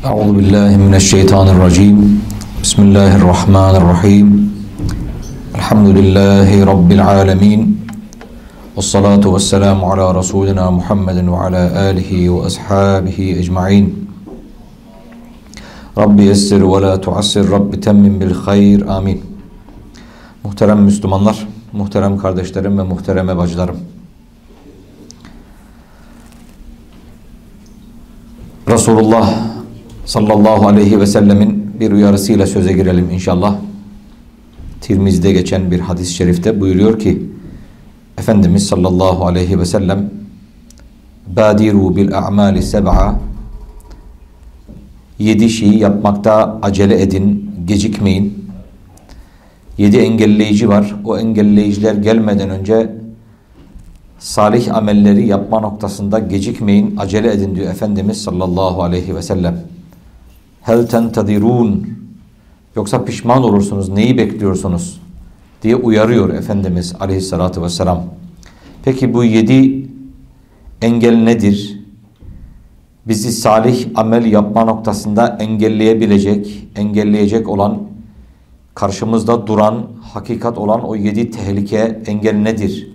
أعوذ بالله من الشيطان الرجيم بسم الله الرحمن الرحيم الحمد لله رب العالمين والصلاة والسلام على رسولنا محمد وعلى آله وأصحابه أجمعين رب يسر ولا تعسر رب تمم بالخير آمين Muhterem Müslümanlar, muhterem kardeşlerim ve muhterem bacılarım. Resulullah sallallahu aleyhi ve sellemin bir uyarısıyla söze girelim inşallah. Tirmiz'de geçen bir hadis-i şerifte buyuruyor ki Efendimiz sallallahu aleyhi ve sellem Badiru bil a'mali seb'a Yedi şeyi yapmakta acele edin, gecikmeyin. Yedi engelleyici var. O engelleyiciler gelmeden önce salih amelleri yapma noktasında gecikmeyin, acele edin diyor Efendimiz sallallahu aleyhi ve sellem. Hel tentadirun yoksa pişman olursunuz, neyi bekliyorsunuz diye uyarıyor Efendimiz aleyhissalatü vesselam. Peki bu yedi engel nedir? Bizi salih amel yapma noktasında engelleyebilecek, engelleyecek olan, karşımızda duran, hakikat olan o yedi tehlike engel nedir?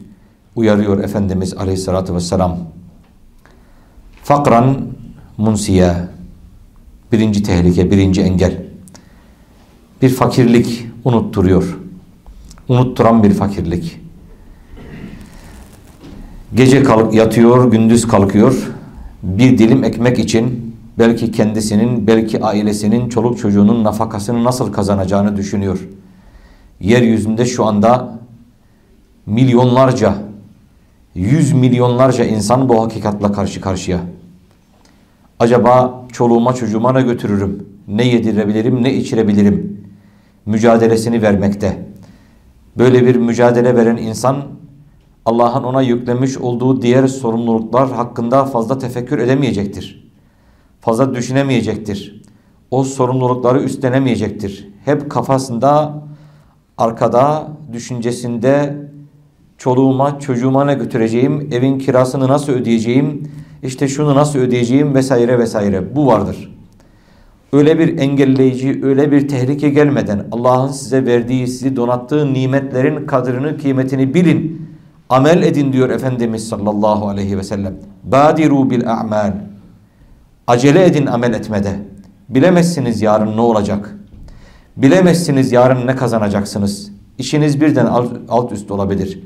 Uyarıyor Efendimiz aleyhissalatü vesselam. Fakran munsiye. Birinci tehlike, birinci engel. Bir fakirlik unutturuyor. Unutturan bir fakirlik. Gece kalk, yatıyor, gündüz kalkıyor. Bir dilim ekmek için belki kendisinin, belki ailesinin, çoluk çocuğunun nafakasını nasıl kazanacağını düşünüyor. Yeryüzünde şu anda milyonlarca, yüz milyonlarca insan bu hakikatla karşı karşıya. Acaba çoluğuma çocuğuma ne götürürüm, ne yedirebilirim, ne içirebilirim mücadelesini vermekte. Böyle bir mücadele veren insan Allah'ın ona yüklemiş olduğu diğer sorumluluklar hakkında fazla tefekkür edemeyecektir. Fazla düşünemeyecektir. O sorumlulukları üstlenemeyecektir. Hep kafasında, arkada, düşüncesinde çoluğuma, çocuğuma ne götüreceğim, evin kirasını nasıl ödeyeceğim, işte şunu nasıl ödeyeceğim vesaire vesaire. Bu vardır. Öyle bir engelleyici, öyle bir tehlike gelmeden Allah'ın size verdiği, sizi donattığı nimetlerin kadrini, kıymetini bilin. Amel edin diyor Efendimiz sallallahu aleyhi ve sellem. Badiru bil a'mal. Acele edin amel etmede. Bilemezsiniz yarın ne olacak. Bilemezsiniz yarın ne kazanacaksınız. İşiniz birden alt üst olabilir.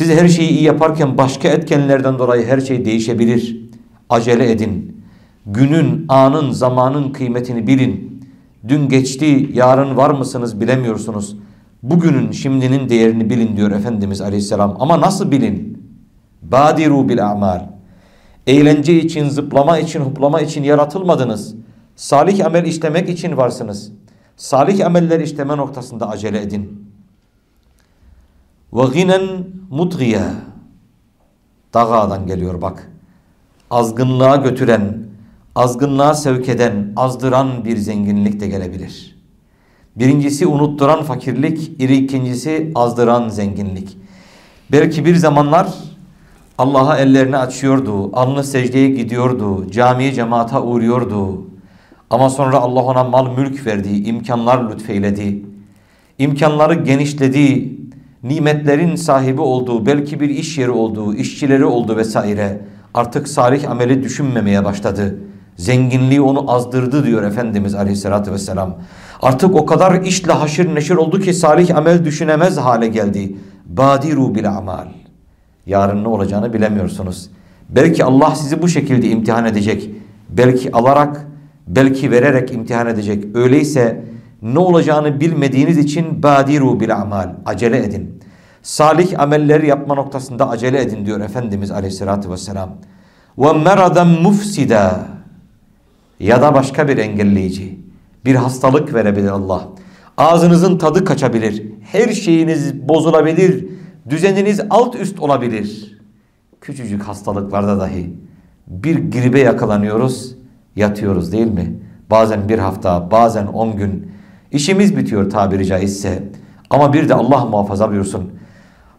Siz her şeyi iyi yaparken başka etkenlerden dolayı her şey değişebilir. Acele edin. Günün, anın, zamanın kıymetini bilin. Dün geçti, yarın var mısınız bilemiyorsunuz. Bugünün, şimdinin değerini bilin diyor Efendimiz Aleyhisselam. Ama nasıl bilin? Badiru bil a'mal. Eğlence için, zıplama için, hoplama için yaratılmadınız. Salih amel işlemek için varsınız. Salih ameller işleme noktasında acele edin. Ve ginen mutgiye. Dağadan geliyor bak. Azgınlığa götüren, azgınlığa sevk eden, azdıran bir zenginlik de gelebilir. Birincisi unutturan fakirlik, iri ikincisi azdıran zenginlik. Belki bir zamanlar Allah'a ellerini açıyordu, alnı secdeye gidiyordu, camiye cemaata uğruyordu. Ama sonra Allah ona mal mülk verdi, imkanlar lütfeyledi. İmkanları genişledi, nimetlerin sahibi olduğu, belki bir iş yeri olduğu, işçileri oldu vesaire. Artık salih ameli düşünmemeye başladı. Zenginliği onu azdırdı diyor Efendimiz Aleyhisselatü vesselam. Artık o kadar işle haşır neşir oldu ki salih amel düşünemez hale geldi. Badiru bil amal. Yarın ne olacağını bilemiyorsunuz. Belki Allah sizi bu şekilde imtihan edecek. Belki alarak, belki vererek imtihan edecek. Öyleyse ne olacağını bilmediğiniz için badiru bil amal. Acele edin. Salih amelleri yapma noktasında acele edin diyor Efendimiz Aleyhisselatü vesselam. Ve meradan mufsida ya da başka bir engelleyici. Bir hastalık verebilir Allah. Ağzınızın tadı kaçabilir. Her şeyiniz bozulabilir. Düzeniniz alt üst olabilir. Küçücük hastalıklarda dahi bir gribe yakalanıyoruz, yatıyoruz değil mi? Bazen bir hafta, bazen on gün. İşimiz bitiyor tabiri caizse. Ama bir de Allah muhafaza buyursun.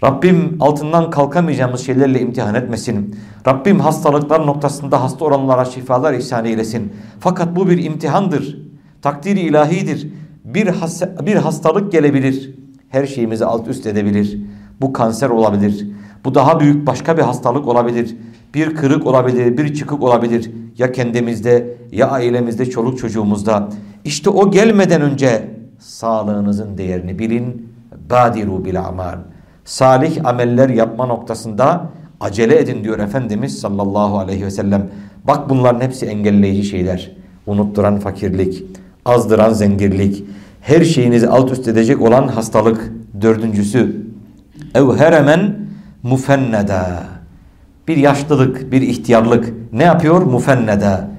Rabbim altından kalkamayacağımız şeylerle imtihan etmesin. Rabbim hastalıklar noktasında hasta olanlara şifalar ihsan eylesin. Fakat bu bir imtihandır. Takdiri ilahidir. Bir, has bir hastalık gelebilir. Her şeyimizi alt üst edebilir. Bu kanser olabilir. Bu daha büyük başka bir hastalık olabilir. Bir kırık olabilir, bir çıkık olabilir. Ya kendimizde ya ailemizde, çoluk çocuğumuzda. İşte o gelmeden önce sağlığınızın değerini bilin. Badiru bil amal. Salih ameller yapma noktasında acele edin diyor Efendimiz sallallahu aleyhi ve sellem. Bak bunların hepsi engelleyici şeyler. Unutturan fakirlik, azdıran zenginlik, her şeyinizi alt üst edecek olan hastalık. Dördüncüsü ev heremen mufenneda. Bir yaşlılık, bir ihtiyarlık. Ne yapıyor? Mufenneda.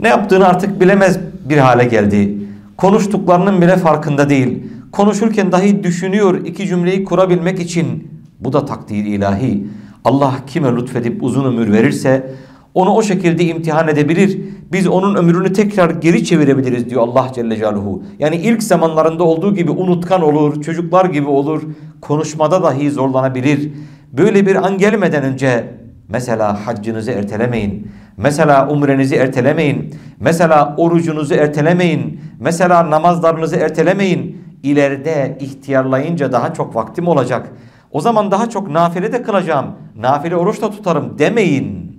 Ne yaptığını artık bilemez bir hale geldi. Konuştuklarının bile farkında değil. Konuşurken dahi düşünüyor iki cümleyi kurabilmek için. Bu da takdir ilahi. Allah kime lütfedip uzun ömür verirse onu o şekilde imtihan edebilir. Biz onun ömrünü tekrar geri çevirebiliriz diyor Allah Celle Celaluhu. Yani ilk zamanlarında olduğu gibi unutkan olur, çocuklar gibi olur, konuşmada dahi zorlanabilir. Böyle bir an gelmeden önce mesela haccınızı ertelemeyin. Mesela umrenizi ertelemeyin. Mesela orucunuzu ertelemeyin. Mesela namazlarınızı ertelemeyin. İleride ihtiyarlayınca daha çok vaktim olacak. O zaman daha çok nafile de kılacağım. Nafile oruç da tutarım demeyin.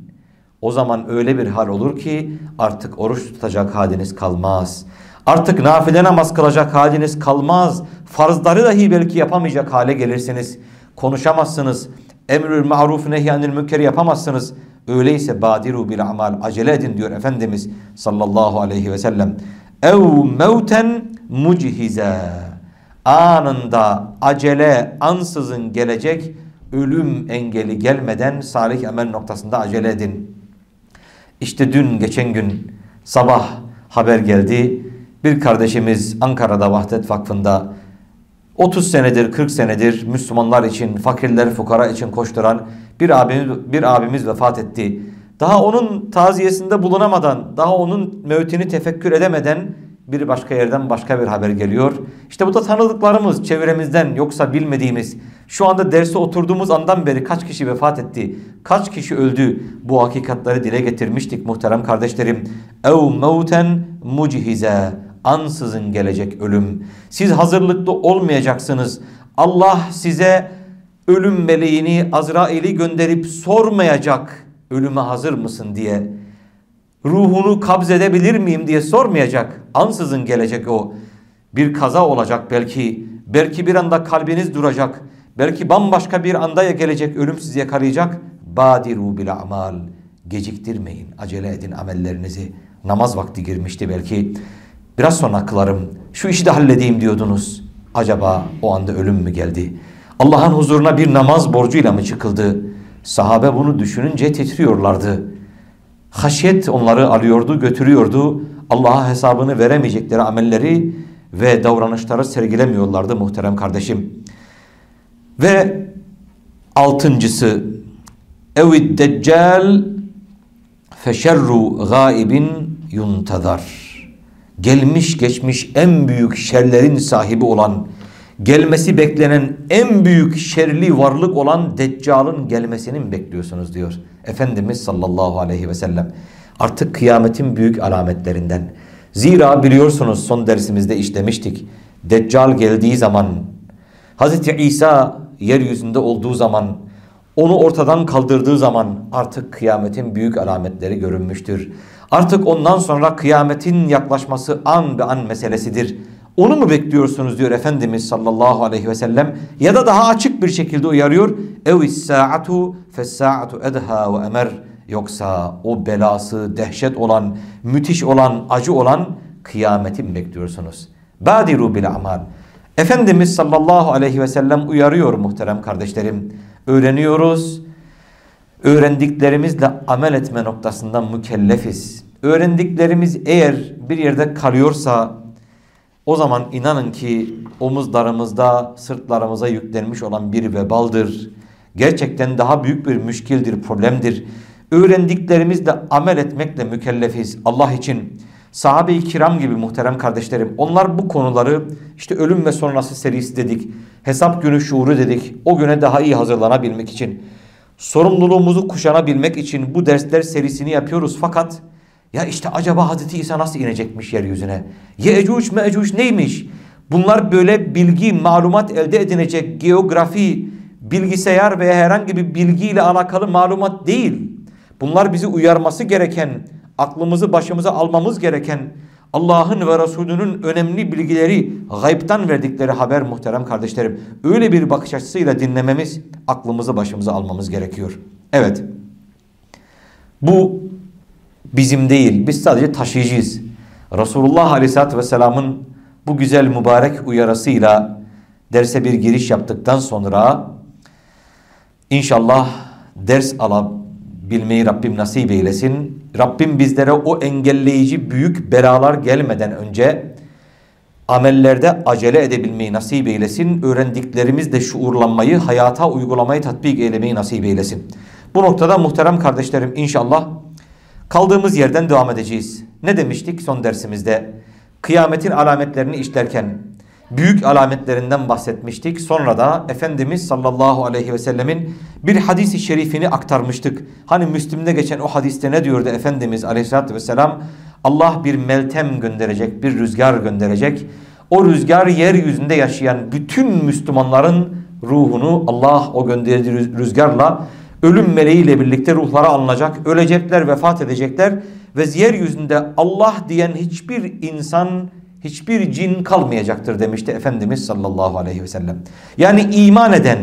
O zaman öyle bir hal olur ki artık oruç tutacak haliniz kalmaz. Artık nafile namaz kılacak haliniz kalmaz. Farzları dahi belki yapamayacak hale gelirsiniz. Konuşamazsınız. Emrül maruf nehyanil münkeri yapamazsınız. Öyleyse badiru bil amal acele edin diyor Efendimiz sallallahu aleyhi ve sellem. Ev mevten mucihize. Anında acele ansızın gelecek ölüm engeli gelmeden salih amel noktasında acele edin. İşte dün geçen gün sabah haber geldi. Bir kardeşimiz Ankara'da Vahdet Vakfı'nda 30 senedir 40 senedir Müslümanlar için, fakirler, fukara için koşturan bir abimiz, bir abimiz vefat etti. Daha onun taziyesinde bulunamadan, daha onun mevtini tefekkür edemeden bir başka yerden başka bir haber geliyor. İşte bu da tanıdıklarımız çevremizden yoksa bilmediğimiz şu anda derse oturduğumuz andan beri kaç kişi vefat etti? Kaç kişi öldü? Bu hakikatleri dile getirmiştik muhterem kardeşlerim. Ev mevten mucihize. Ansızın gelecek ölüm. Siz hazırlıklı olmayacaksınız. Allah size ölüm meleğini Azrail'i gönderip sormayacak ölüme hazır mısın diye ruhunu kabz edebilir miyim diye sormayacak. Ansızın gelecek o. Bir kaza olacak belki. Belki bir anda kalbiniz duracak. Belki bambaşka bir anda gelecek ölüm sizi yakalayacak. Badiru bil amal. Geciktirmeyin. Acele edin amellerinizi. Namaz vakti girmişti belki. Biraz sonra kılarım. Şu işi de halledeyim diyordunuz. Acaba o anda ölüm mü geldi? Allah'ın huzuruna bir namaz borcuyla mı çıkıldı? Sahabe bunu düşününce titriyorlardı. Haşyet onları alıyordu, götürüyordu. Allah'a hesabını veremeyecekleri amelleri ve davranışları sergilemiyorlardı muhterem kardeşim. Ve altıncısı Evid deccal feşerru gaibin yuntazar. Gelmiş geçmiş en büyük şerlerin sahibi olan, gelmesi beklenen en büyük şerli varlık olan Deccal'ın gelmesini mi bekliyorsunuz diyor. Efendimiz sallallahu aleyhi ve sellem. Artık kıyametin büyük alametlerinden. Zira biliyorsunuz son dersimizde işlemiştik. Deccal geldiği zaman, Hz. İsa yeryüzünde olduğu zaman, onu ortadan kaldırdığı zaman artık kıyametin büyük alametleri görünmüştür. Artık ondan sonra kıyametin yaklaşması an be an meselesidir. Onu mu bekliyorsunuz diyor Efendimiz sallallahu aleyhi ve sellem ya da daha açık bir şekilde uyarıyor. Evis sa'atu fes-sa'atu edha ve emer. Yoksa o belası dehşet olan, müthiş olan, acı olan kıyameti mi bekliyorsunuz? Badiru bil amal. Efendimiz sallallahu aleyhi ve sellem uyarıyor muhterem kardeşlerim. Öğreniyoruz. Öğrendiklerimizle amel etme noktasından mükellefiz. Öğrendiklerimiz eğer bir yerde kalıyorsa o zaman inanın ki omuzlarımızda, sırtlarımıza yüklenmiş olan bir vebaldır. Gerçekten daha büyük bir müşkildir, problemdir. Öğrendiklerimizle amel etmekle mükellefiz Allah için. Sahabe-i kiram gibi muhterem kardeşlerim. Onlar bu konuları işte ölüm ve sonrası serisi dedik. Hesap günü şuuru dedik. O güne daha iyi hazırlanabilmek için. Sorumluluğumuzu kuşanabilmek için bu dersler serisini yapıyoruz. Fakat ya işte acaba Hazreti İsa nasıl inecekmiş yeryüzüne? Yecuc mecuc neymiş? Bunlar böyle bilgi, malumat elde edilecek geografi, bilgisayar veya herhangi bir bilgiyle alakalı malumat değil. Bunlar bizi uyarması gereken, aklımızı başımıza almamız gereken Allah'ın ve Resulünün önemli bilgileri gaybtan verdikleri haber muhterem kardeşlerim. Öyle bir bakış açısıyla dinlememiz, aklımızı başımıza almamız gerekiyor. Evet. Bu bizim değil. Biz sadece taşıyıcıyız. Resulullah Aleyhisselatü Vesselam'ın bu güzel mübarek uyarısıyla derse bir giriş yaptıktan sonra inşallah ders alabilmeyi Rabbim nasip eylesin. Rabbim bizlere o engelleyici büyük belalar gelmeden önce amellerde acele edebilmeyi nasip eylesin. Öğrendiklerimizle şuurlanmayı, hayata uygulamayı, tatbik eylemeyi nasip eylesin. Bu noktada muhterem kardeşlerim inşallah kaldığımız yerden devam edeceğiz. Ne demiştik son dersimizde? Kıyametin alametlerini işlerken büyük alametlerinden bahsetmiştik. Sonra da Efendimiz sallallahu aleyhi ve sellemin bir hadisi şerifini aktarmıştık. Hani Müslim'de geçen o hadiste ne diyordu Efendimiz aleyhissalatü vesselam? Allah bir meltem gönderecek, bir rüzgar gönderecek. O rüzgar yeryüzünde yaşayan bütün Müslümanların ruhunu Allah o gönderdiği rüzgarla ölüm meleğiyle birlikte ruhlara alınacak. Ölecekler, vefat edecekler ve yeryüzünde Allah diyen hiçbir insan hiçbir cin kalmayacaktır demişti Efendimiz sallallahu aleyhi ve sellem. Yani iman eden,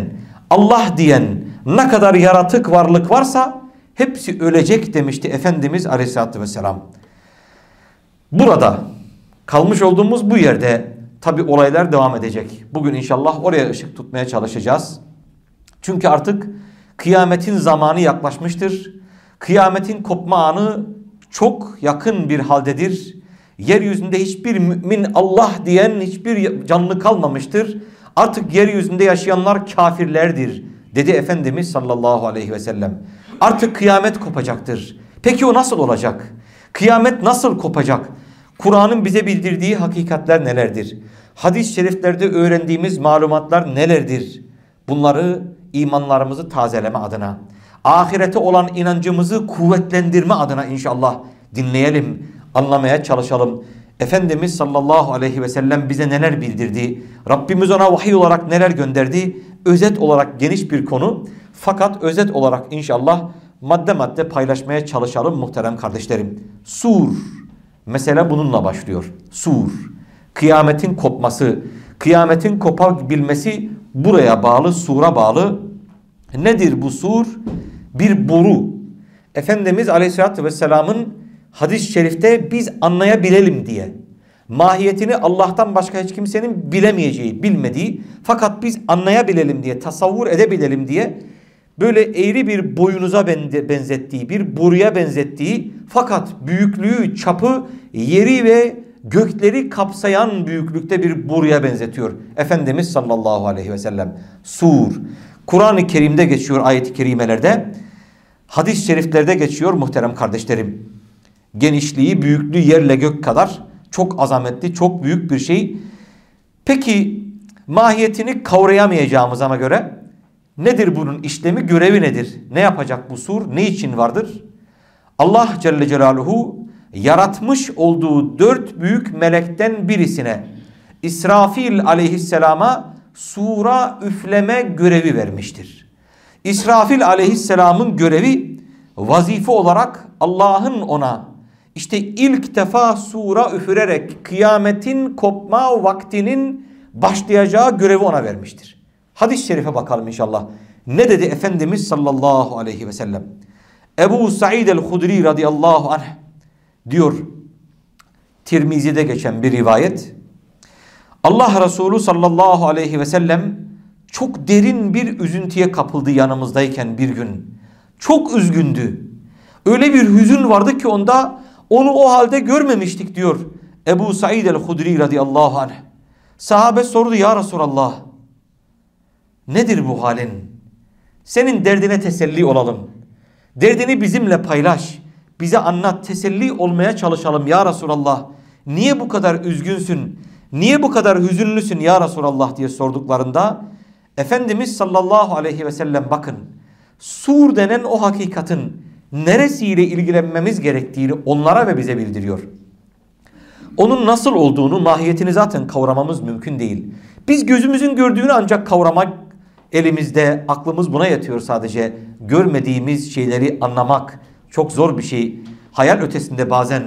Allah diyen ne kadar yaratık varlık varsa hepsi ölecek demişti Efendimiz aleyhissalatü vesselam. Burada kalmış olduğumuz bu yerde tabi olaylar devam edecek. Bugün inşallah oraya ışık tutmaya çalışacağız. Çünkü artık kıyametin zamanı yaklaşmıştır. Kıyametin kopma anı çok yakın bir haldedir. Yeryüzünde hiçbir mümin Allah diyen hiçbir canlı kalmamıştır. Artık yeryüzünde yaşayanlar kafirlerdir dedi Efendimiz sallallahu aleyhi ve sellem. Artık kıyamet kopacaktır. Peki o nasıl olacak? Kıyamet nasıl kopacak? Kur'an'ın bize bildirdiği hakikatler nelerdir? Hadis-i şeriflerde öğrendiğimiz malumatlar nelerdir? Bunları imanlarımızı tazeleme adına, ahirete olan inancımızı kuvvetlendirme adına inşallah dinleyelim anlamaya çalışalım. Efendimiz sallallahu aleyhi ve sellem bize neler bildirdi? Rabbimiz ona vahiy olarak neler gönderdi? Özet olarak geniş bir konu. Fakat özet olarak inşallah madde madde paylaşmaya çalışalım muhterem kardeşlerim. Sur. Mesela bununla başlıyor. Sur. Kıyametin kopması. Kıyametin kopabilmesi buraya bağlı, sura bağlı. Nedir bu sur? Bir boru. Efendimiz aleyhissalatü vesselamın hadis-i şerifte biz anlayabilelim diye mahiyetini Allah'tan başka hiç kimsenin bilemeyeceği, bilmediği fakat biz anlayabilelim diye, tasavvur edebilelim diye böyle eğri bir boyunuza benzettiği, bir boruya benzettiği fakat büyüklüğü, çapı, yeri ve gökleri kapsayan büyüklükte bir boruya benzetiyor. Efendimiz sallallahu aleyhi ve sellem. Sur. Kur'an-ı Kerim'de geçiyor ayet-i kerimelerde. Hadis-i şeriflerde geçiyor muhterem kardeşlerim genişliği, büyüklüğü yerle gök kadar çok azametli, çok büyük bir şey. Peki mahiyetini kavrayamayacağımıza göre nedir bunun işlemi, görevi nedir? Ne yapacak bu sur? Ne için vardır? Allah Celle Celaluhu yaratmış olduğu dört büyük melekten birisine İsrafil aleyhisselama sura üfleme görevi vermiştir. İsrafil aleyhisselamın görevi vazife olarak Allah'ın ona işte ilk defa sura üfürerek kıyametin kopma vaktinin başlayacağı görevi ona vermiştir. Hadis-i şerife bakalım inşallah. Ne dedi Efendimiz sallallahu aleyhi ve sellem? Ebu Said el-Hudri radıyallahu anh diyor Tirmizi'de geçen bir rivayet. Allah Resulü sallallahu aleyhi ve sellem çok derin bir üzüntüye kapıldı yanımızdayken bir gün. Çok üzgündü. Öyle bir hüzün vardı ki onda onu o halde görmemiştik diyor Ebu Said el-Hudri radıyallahu anh. Sahabe sordu ya Resulallah. Nedir bu halin? Senin derdine teselli olalım. Derdini bizimle paylaş. Bize anlat, teselli olmaya çalışalım ya Resulallah. Niye bu kadar üzgünsün? Niye bu kadar hüzünlüsün ya Resulallah diye sorduklarında Efendimiz sallallahu aleyhi ve sellem bakın sur denen o hakikatin neresiyle ilgilenmemiz gerektiğini onlara ve bize bildiriyor. Onun nasıl olduğunu, mahiyetini zaten kavramamız mümkün değil. Biz gözümüzün gördüğünü ancak kavramak elimizde, aklımız buna yatıyor sadece. Görmediğimiz şeyleri anlamak çok zor bir şey. Hayal ötesinde bazen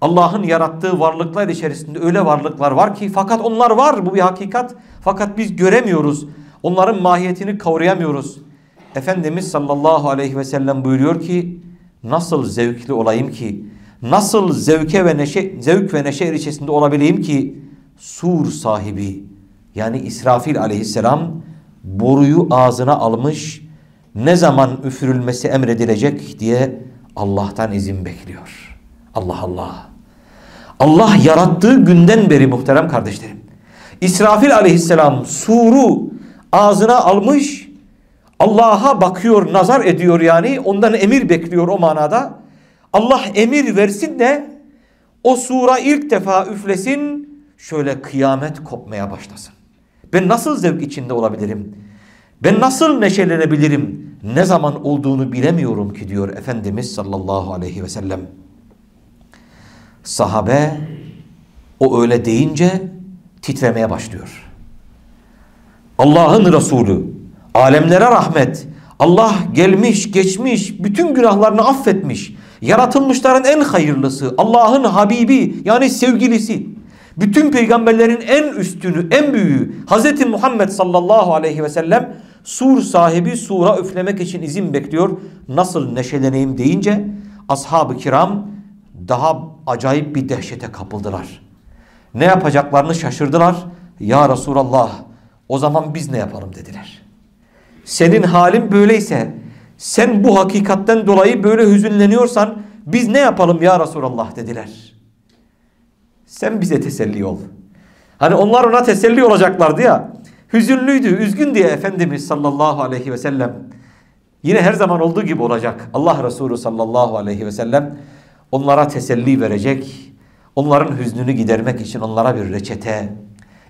Allah'ın yarattığı varlıklar içerisinde öyle varlıklar var ki fakat onlar var bu bir hakikat. Fakat biz göremiyoruz. Onların mahiyetini kavrayamıyoruz. Efendimiz sallallahu aleyhi ve sellem buyuruyor ki nasıl zevkli olayım ki nasıl zevke ve neşe zevk ve neşe içerisinde olabileyim ki sur sahibi yani İsrafil aleyhisselam boruyu ağzına almış ne zaman üfürülmesi emredilecek diye Allah'tan izin bekliyor. Allah Allah. Allah yarattığı günden beri muhterem kardeşlerim. İsrafil aleyhisselam suru ağzına almış Allah'a bakıyor, nazar ediyor yani. Ondan emir bekliyor o manada. Allah emir versin de o sura ilk defa üflesin. Şöyle kıyamet kopmaya başlasın. Ben nasıl zevk içinde olabilirim? Ben nasıl neşelenebilirim? Ne zaman olduğunu bilemiyorum ki diyor Efendimiz sallallahu aleyhi ve sellem. Sahabe o öyle deyince titremeye başlıyor. Allah'ın Resulü, alemlere rahmet, Allah gelmiş, geçmiş, bütün günahlarını affetmiş, yaratılmışların en hayırlısı, Allah'ın Habibi yani sevgilisi, bütün peygamberlerin en üstünü, en büyüğü Hz. Muhammed sallallahu aleyhi ve sellem sur sahibi sura üflemek için izin bekliyor. Nasıl neşeleneyim deyince ashab-ı kiram daha acayip bir dehşete kapıldılar. Ne yapacaklarını şaşırdılar. Ya Resulallah o zaman biz ne yapalım dediler. Senin halin böyleyse sen bu hakikatten dolayı böyle hüzünleniyorsan biz ne yapalım ya Resulallah dediler. Sen bize teselli ol. Hani onlar ona teselli olacaklardı ya. Hüzünlüydü, üzgün diye Efendimiz sallallahu aleyhi ve sellem yine her zaman olduğu gibi olacak. Allah Resulü sallallahu aleyhi ve sellem onlara teselli verecek. Onların hüznünü gidermek için onlara bir reçete,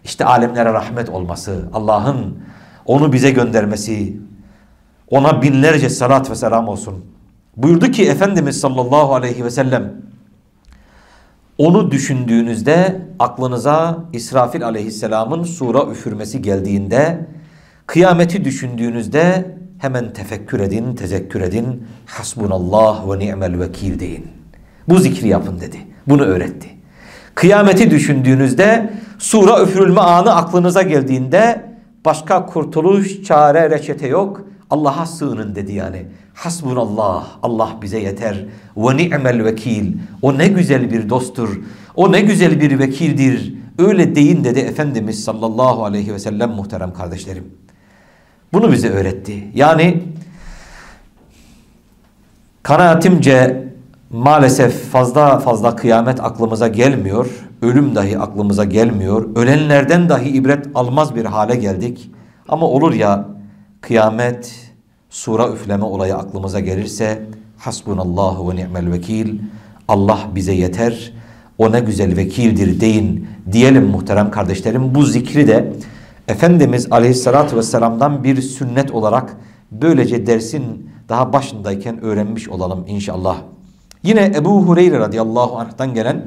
işte alemlere rahmet olması, Allah'ın onu bize göndermesi, ona binlerce salat ve selam olsun. Buyurdu ki Efendimiz sallallahu aleyhi ve sellem, onu düşündüğünüzde aklınıza İsrafil aleyhisselamın sura üfürmesi geldiğinde, kıyameti düşündüğünüzde hemen tefekkür edin, tezekkür edin. Hasbunallah ve ni'mel vekil deyin. Bu zikri yapın dedi. Bunu öğretti. Kıyameti düşündüğünüzde sura üfürülme anı aklınıza geldiğinde başka kurtuluş, çare, reçete yok. Allah'a sığının dedi yani. Hasbunallah. Allah bize yeter. Ve ni'mel vekil. O ne güzel bir dosttur. O ne güzel bir vekildir. Öyle deyin dedi Efendimiz sallallahu aleyhi ve sellem muhterem kardeşlerim. Bunu bize öğretti. Yani kanaatimce maalesef fazla fazla kıyamet aklımıza gelmiyor. Ölüm dahi aklımıza gelmiyor. Ölenlerden dahi ibret almaz bir hale geldik. Ama olur ya kıyamet sura üfleme olayı aklımıza gelirse hasbunallahu ve ni'mel vekil Allah bize yeter. O ne güzel vekildir deyin diyelim muhterem kardeşlerim. Bu zikri de Efendimiz Aleyhisselatü Vesselam'dan bir sünnet olarak böylece dersin daha başındayken öğrenmiş olalım inşallah. Yine Ebu Hureyre radıyallahu anh'tan gelen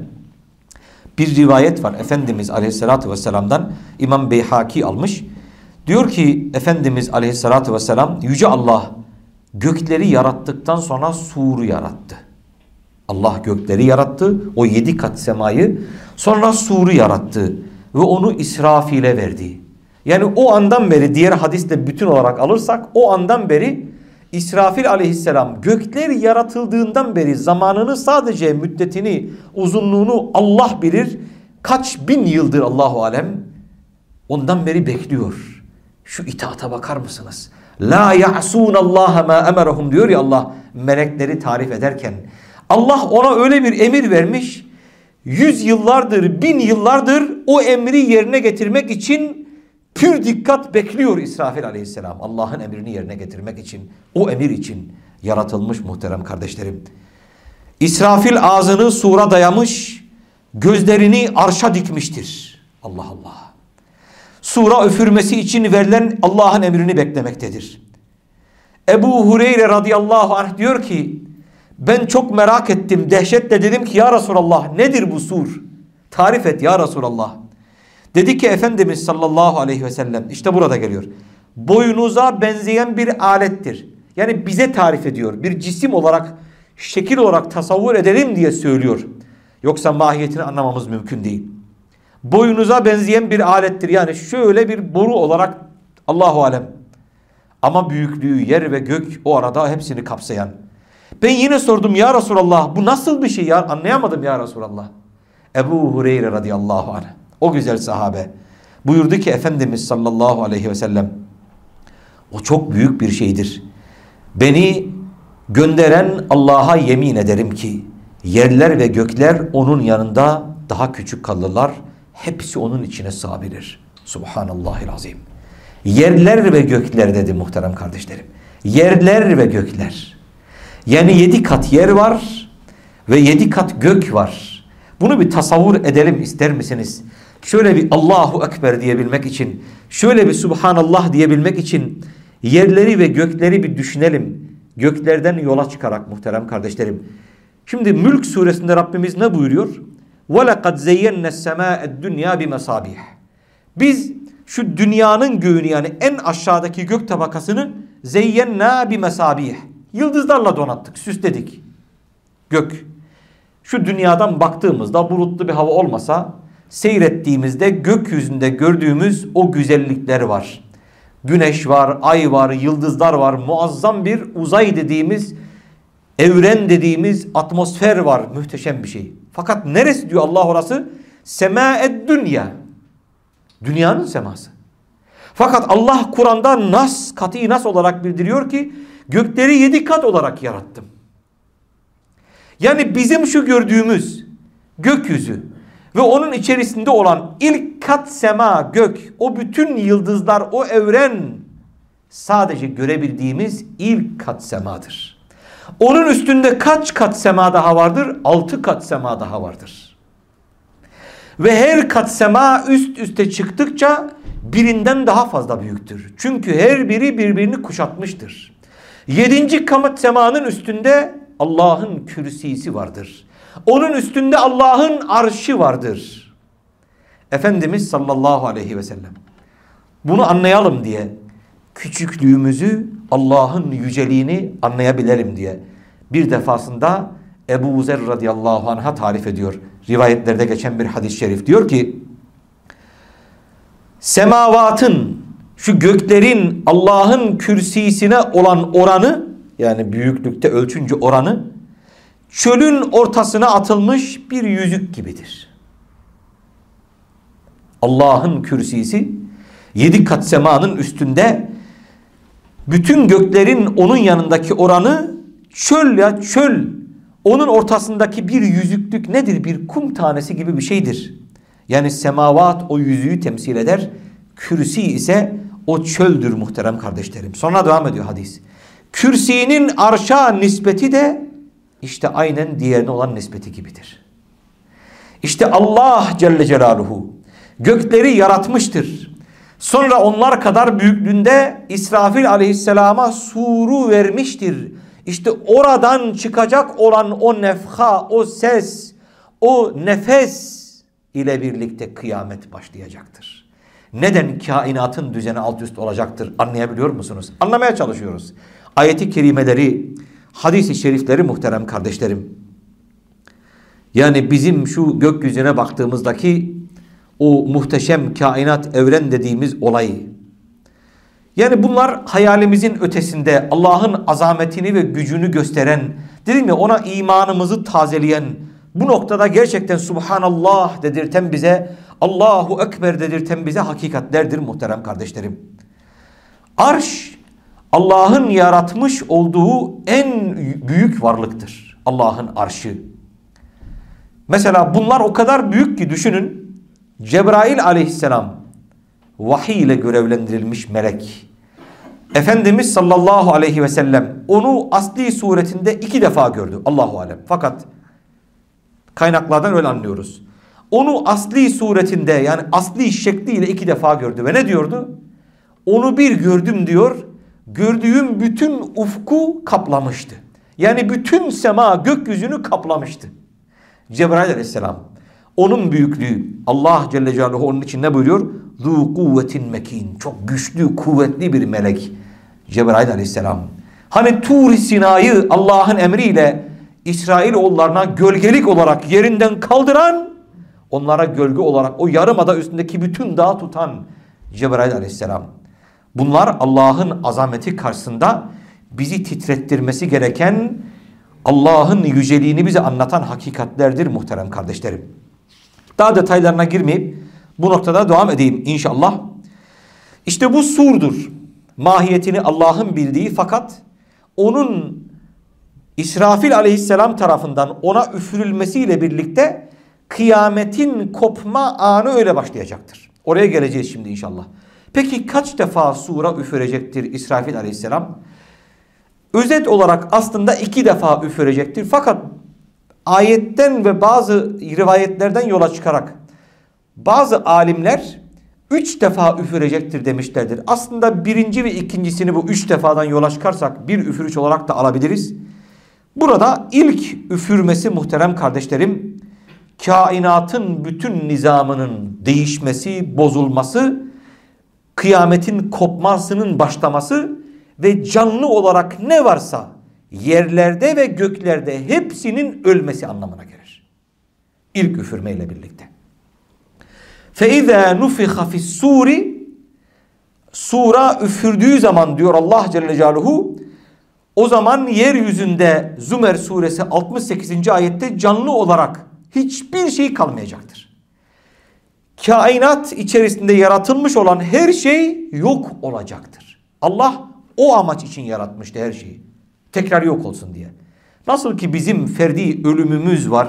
bir rivayet var. Efendimiz aleyhissalatü vesselam'dan İmam Beyhaki almış. Diyor ki Efendimiz aleyhissalatü vesselam Yüce Allah gökleri yarattıktan sonra suru yarattı. Allah gökleri yarattı. O yedi kat semayı. Sonra suru yarattı. Ve onu İsrafil'e verdi. Yani o andan beri diğer hadisle bütün olarak alırsak o andan beri İsrafil aleyhisselam gökler yaratıldığından beri zamanını sadece müddetini, uzunluğunu Allah bilir. Kaç bin yıldır Allahu alem ondan beri bekliyor. Şu itaata bakar mısınız? La ya'sun Allah ma emerahum diyor ya Allah melekleri tarif ederken. Allah ona öyle bir emir vermiş. Yüz yıllardır, bin yıllardır o emri yerine getirmek için pür dikkat bekliyor İsrafil aleyhisselam. Allah'ın emrini yerine getirmek için, o emir için yaratılmış muhterem kardeşlerim. İsrafil ağzını sura dayamış, gözlerini arşa dikmiştir. Allah Allah. Sura üfürmesi için verilen Allah'ın emrini beklemektedir. Ebu Hureyre radıyallahu anh diyor ki ben çok merak ettim dehşetle dedim ki ya Resulallah nedir bu sur? Tarif et ya Resulallah. Dedi ki Efendimiz sallallahu aleyhi ve sellem işte burada geliyor. Boynuza benzeyen bir alettir. Yani bize tarif ediyor. Bir cisim olarak şekil olarak tasavvur edelim diye söylüyor. Yoksa mahiyetini anlamamız mümkün değil. Boynuza benzeyen bir alettir. Yani şöyle bir boru olarak Allahu alem. Ama büyüklüğü yer ve gök o arada hepsini kapsayan. Ben yine sordum ya Resulallah bu nasıl bir şey ya anlayamadım ya Resulallah. Ebu Hureyre radıyallahu anh o güzel sahabe buyurdu ki Efendimiz sallallahu aleyhi ve sellem o çok büyük bir şeydir. Beni gönderen Allah'a yemin ederim ki yerler ve gökler onun yanında daha küçük kalırlar. Hepsi onun içine sığabilir. Subhanallahil azim. Yerler ve gökler dedi muhterem kardeşlerim. Yerler ve gökler. Yani yedi kat yer var ve yedi kat gök var. Bunu bir tasavvur edelim ister misiniz? Şöyle bir Allahu Ekber diyebilmek için, şöyle bir Subhanallah diyebilmek için yerleri ve gökleri bir düşünelim. Göklerden yola çıkarak muhterem kardeşlerim. Şimdi Mülk suresinde Rabbimiz ne buyuruyor? وَلَقَدْ زَيَّنَّ السَّمَاءَ الدُّنْيَا بِمَصَابِيحِ Biz şu dünyanın göğünü yani en aşağıdaki gök tabakasını zeyyenna bi mesabih. Yıldızlarla donattık, süsledik. Gök. Şu dünyadan baktığımızda bulutlu bir hava olmasa seyrettiğimizde gökyüzünde gördüğümüz o güzellikler var. Güneş var, ay var, yıldızlar var. Muazzam bir uzay dediğimiz, evren dediğimiz atmosfer var. Muhteşem bir şey. Fakat neresi diyor Allah orası? Semaed dünya. Dünyanın seması. Fakat Allah Kur'an'da nas, kat'i nas olarak bildiriyor ki gökleri yedi kat olarak yarattım. Yani bizim şu gördüğümüz gökyüzü ve onun içerisinde olan ilk kat sema gök, o bütün yıldızlar, o evren sadece görebildiğimiz ilk kat semadır. Onun üstünde kaç kat sema daha vardır? Altı kat sema daha vardır. Ve her kat sema üst üste çıktıkça birinden daha fazla büyüktür. Çünkü her biri birbirini kuşatmıştır. Yedinci kamat semanın üstünde Allah'ın kürsisi vardır. Onun üstünde Allah'ın arşı vardır. Efendimiz sallallahu aleyhi ve sellem bunu anlayalım diye küçüklüğümüzü Allah'ın yüceliğini anlayabilelim diye bir defasında Ebu Zer radıyallahu anh'a tarif ediyor. Rivayetlerde geçen bir hadis-i şerif diyor ki semavatın şu göklerin Allah'ın kürsisine olan oranı yani büyüklükte ölçünce oranı çölün ortasına atılmış bir yüzük gibidir. Allah'ın kürsisi yedi kat semanın üstünde bütün göklerin onun yanındaki oranı çöl ya çöl. Onun ortasındaki bir yüzüklük nedir? Bir kum tanesi gibi bir şeydir. Yani semavat o yüzüğü temsil eder. Kürsi ise o çöldür muhterem kardeşlerim. Sonra devam ediyor hadis. Kürsinin arşa nispeti de işte aynen diğerine olan nispeti gibidir. İşte Allah Celle Celaluhu gökleri yaratmıştır. Sonra onlar kadar büyüklüğünde İsrafil aleyhisselama suru vermiştir. İşte oradan çıkacak olan o nefha, o ses, o nefes ile birlikte kıyamet başlayacaktır. Neden kainatın düzeni alt üst olacaktır anlayabiliyor musunuz? Anlamaya çalışıyoruz. Ayeti kerimeleri, hadisi şerifleri muhterem kardeşlerim. Yani bizim şu gökyüzüne baktığımızdaki o muhteşem kainat evren dediğimiz olayı. Yani bunlar hayalimizin ötesinde Allah'ın azametini ve gücünü gösteren, dedim ya ona imanımızı tazeleyen, bu noktada gerçekten Subhanallah dedirten bize, Allahu Ekber dedirten bize hakikatlerdir muhterem kardeşlerim. Arş Allah'ın yaratmış olduğu en büyük varlıktır. Allah'ın arşı. Mesela bunlar o kadar büyük ki düşünün. Cebrail aleyhisselam vahiy ile görevlendirilmiş melek. Efendimiz sallallahu aleyhi ve sellem onu asli suretinde iki defa gördü. Allahu alem. Fakat kaynaklardan öyle anlıyoruz. Onu asli suretinde yani asli şekliyle iki defa gördü ve ne diyordu? Onu bir gördüm diyor. Gördüğüm bütün ufku kaplamıştı. Yani bütün sema gökyüzünü kaplamıştı. Cebrail aleyhisselam. Onun büyüklüğü Allah Celle Celaluhu onun için ne buyuruyor? Zu kuvvetin mekin. Çok güçlü, kuvvetli bir melek. Cebrail aleyhisselam. Hani Tur Sina'yı Allah'ın emriyle İsrail oğullarına gölgelik olarak yerinden kaldıran, onlara gölge olarak o yarımada üstündeki bütün dağı tutan Cebrail aleyhisselam. Bunlar Allah'ın azameti karşısında bizi titrettirmesi gereken Allah'ın yüceliğini bize anlatan hakikatlerdir muhterem kardeşlerim. Daha detaylarına girmeyip bu noktada devam edeyim inşallah. İşte bu surdur. Mahiyetini Allah'ın bildiği fakat onun İsrafil aleyhisselam tarafından ona üfürülmesiyle birlikte kıyametin kopma anı öyle başlayacaktır. Oraya geleceğiz şimdi inşallah. Peki kaç defa sura üfürecektir İsrafil aleyhisselam? Özet olarak aslında iki defa üfürecektir. Fakat ayetten ve bazı rivayetlerden yola çıkarak bazı alimler üç defa üfürecektir demişlerdir. Aslında birinci ve ikincisini bu üç defadan yola çıkarsak bir üfürüş olarak da alabiliriz. Burada ilk üfürmesi muhterem kardeşlerim kainatın bütün nizamının değişmesi, bozulması, kıyametin kopmasının başlaması ve canlı olarak ne varsa yerlerde ve göklerde hepsinin ölmesi anlamına gelir. İlk üfürmeyle birlikte. فَاِذَا نُفِخَ فِي السُّورِ Sura üfürdüğü zaman diyor Allah Celle Celaluhu o zaman yeryüzünde Zümer suresi 68. ayette canlı olarak hiçbir şey kalmayacaktır. Kainat içerisinde yaratılmış olan her şey yok olacaktır. Allah o amaç için yaratmıştı her şeyi. Tekrar yok olsun diye. Nasıl ki bizim ferdi ölümümüz var.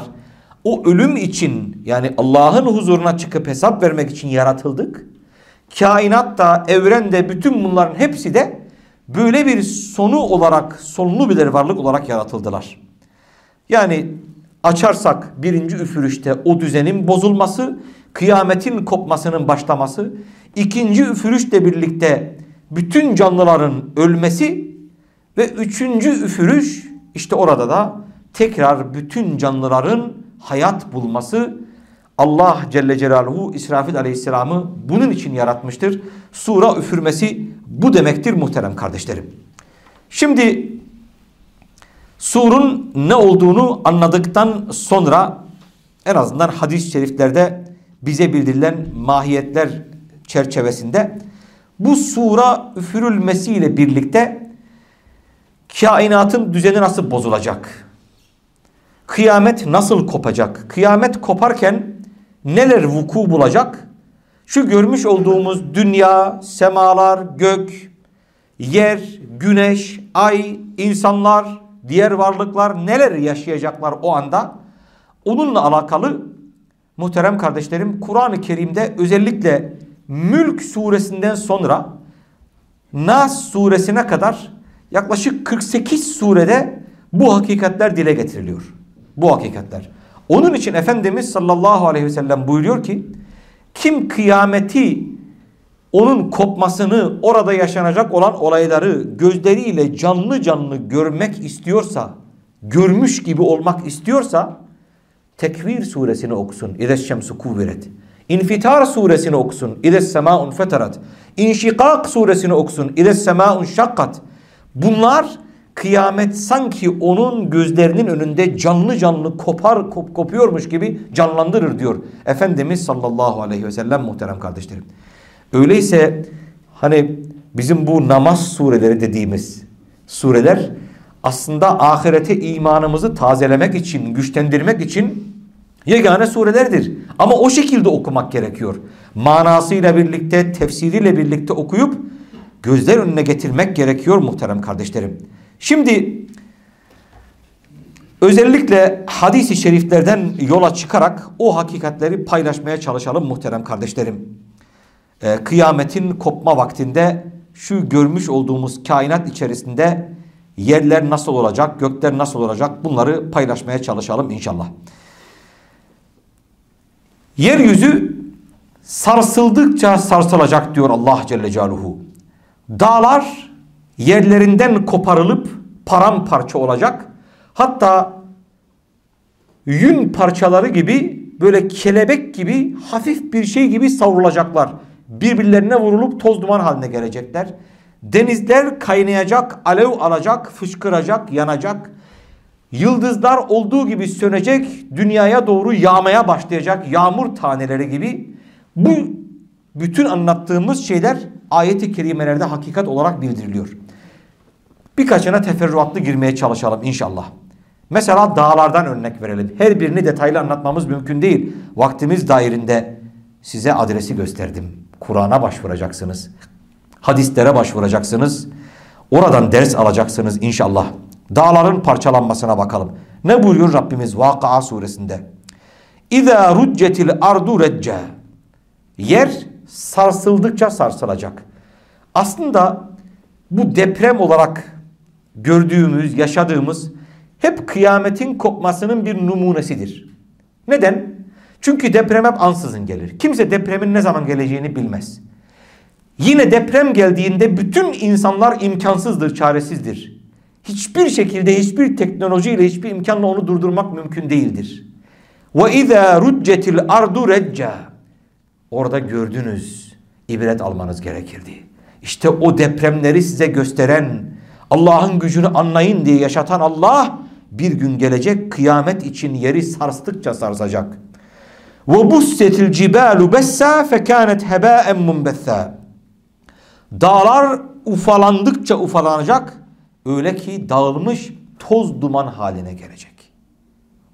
O ölüm için yani Allah'ın huzuruna çıkıp hesap vermek için yaratıldık. Kainatta, evrende bütün bunların hepsi de böyle bir sonu olarak, sonlu bir varlık olarak yaratıldılar. Yani açarsak birinci üfürüşte o düzenin bozulması, kıyametin kopmasının başlaması, ikinci üfürüşle birlikte bütün canlıların ölmesi ve üçüncü üfürüş işte orada da tekrar bütün canlıların hayat bulması Allah Celle Celaluhu İsrafil Aleyhisselam'ı bunun için yaratmıştır. Sura üfürmesi bu demektir muhterem kardeşlerim. Şimdi surun ne olduğunu anladıktan sonra en azından hadis-i şeriflerde bize bildirilen mahiyetler çerçevesinde bu sura üfürülmesiyle birlikte kainatın düzeni nasıl bozulacak? Kıyamet nasıl kopacak? Kıyamet koparken neler vuku bulacak? Şu görmüş olduğumuz dünya, semalar, gök, yer, güneş, ay, insanlar, diğer varlıklar neler yaşayacaklar o anda? Onunla alakalı muhterem kardeşlerim Kur'an-ı Kerim'de özellikle Mülk suresinden sonra Nas suresine kadar yaklaşık 48 surede bu hakikatler dile getiriliyor. Bu hakikatler. Onun için Efendimiz sallallahu aleyhi ve sellem buyuruyor ki kim kıyameti onun kopmasını orada yaşanacak olan olayları gözleriyle canlı canlı görmek istiyorsa görmüş gibi olmak istiyorsa Tekvir suresini okusun. İdes şemsu kuvveret. İnfitar suresini okusun. İdes semaun feterat. İnşikak suresini okusun. İdes semaun şakkat. Bunlar kıyamet sanki onun gözlerinin önünde canlı canlı kopar kop, kopuyormuş gibi canlandırır diyor. Efendimiz sallallahu aleyhi ve sellem muhterem kardeşlerim. Öyleyse hani bizim bu namaz sureleri dediğimiz sureler aslında ahirete imanımızı tazelemek için, güçlendirmek için yegane surelerdir. Ama o şekilde okumak gerekiyor. Manasıyla birlikte, tefsiriyle birlikte okuyup gözler önüne getirmek gerekiyor muhterem kardeşlerim. Şimdi özellikle hadisi şeriflerden yola çıkarak o hakikatleri paylaşmaya çalışalım muhterem kardeşlerim. Ee, kıyametin kopma vaktinde şu görmüş olduğumuz kainat içerisinde yerler nasıl olacak, gökler nasıl olacak bunları paylaşmaya çalışalım inşallah. Yeryüzü sarsıldıkça sarsılacak diyor Allah Celle Celaluhu. Dağlar yerlerinden koparılıp paramparça olacak. Hatta yün parçaları gibi böyle kelebek gibi hafif bir şey gibi savrulacaklar. Birbirlerine vurulup toz duman haline gelecekler. Denizler kaynayacak, alev alacak, fışkıracak, yanacak. Yıldızlar olduğu gibi sönecek, dünyaya doğru yağmaya başlayacak yağmur taneleri gibi. Bu bütün anlattığımız şeyler ayet-i kerimelerde hakikat olarak bildiriliyor. Birkaçına teferruatlı girmeye çalışalım inşallah. Mesela dağlardan örnek verelim. Her birini detaylı anlatmamız mümkün değil. Vaktimiz dairinde size adresi gösterdim. Kur'an'a başvuracaksınız. Hadislere başvuracaksınız. Oradan ders alacaksınız inşallah. Dağların parçalanmasına bakalım. Ne buyuruyor Rabbimiz Vakıa suresinde? İza ruccetil ardu recce. Yer sarsıldıkça sarsılacak. Aslında bu deprem olarak gördüğümüz, yaşadığımız hep kıyametin kopmasının bir numunesidir. Neden? Çünkü deprem hep ansızın gelir. Kimse depremin ne zaman geleceğini bilmez. Yine deprem geldiğinde bütün insanlar imkansızdır, çaresizdir. Hiçbir şekilde, hiçbir teknolojiyle, hiçbir imkanla onu durdurmak mümkün değildir. Ve izâ ruccetil ardu. Orada gördünüz, ibret almanız gerekirdi. İşte o depremleri size gösteren, Allah'ın gücünü anlayın diye yaşatan Allah bir gün gelecek kıyamet için yeri sarstıkça sarsacak. Ve bussetil cibalu bessa fekanet munbetha. Dağlar ufalandıkça ufalanacak öyle ki dağılmış toz duman haline gelecek.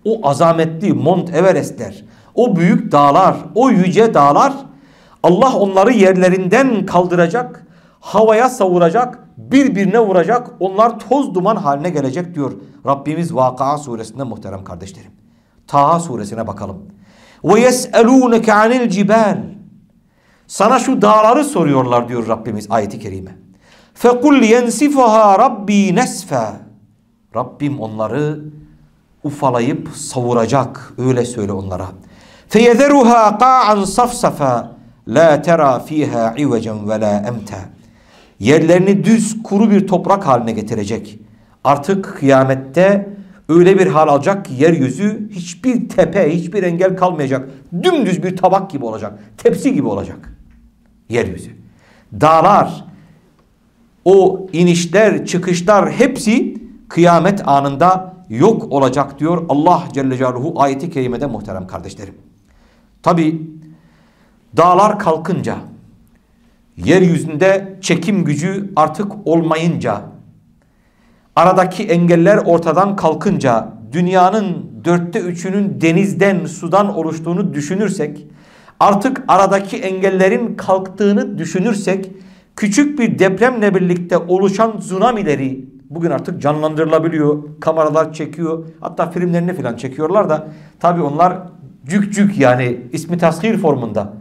O azametli Mont Everest'ler, o büyük dağlar, o yüce dağlar Allah onları yerlerinden kaldıracak, havaya savuracak, birbirine vuracak, onlar toz duman haline gelecek diyor Rabbimiz Vakıa suresinde muhterem kardeşlerim. Taha suresine bakalım. Ve yes'elûneke anil cibal. Sana şu dağları soruyorlar diyor Rabbimiz ayeti kerime. Fekul yensifaha rabbi nesfa. Rabbim onları ufalayıp savuracak. Öyle söyle onlara. Qa'an safsafa la tera fiha ivecen ve la emta. Yerlerini düz kuru bir toprak haline getirecek. Artık kıyamette öyle bir hal alacak ki yeryüzü hiçbir tepe, hiçbir engel kalmayacak. Dümdüz bir tabak gibi olacak. Tepsi gibi olacak. Yeryüzü. Dağlar, o inişler, çıkışlar hepsi kıyamet anında yok olacak diyor Allah Celle Celaluhu ayeti kerimede muhterem kardeşlerim. Tabi dağlar kalkınca yeryüzünde çekim gücü artık olmayınca aradaki engeller ortadan kalkınca dünyanın dörtte üçünün denizden sudan oluştuğunu düşünürsek artık aradaki engellerin kalktığını düşünürsek küçük bir depremle birlikte oluşan tsunamileri bugün artık canlandırılabiliyor. Kameralar çekiyor. Hatta filmlerini falan çekiyorlar da tabi onlar cük cük yani ismi tasvir formunda.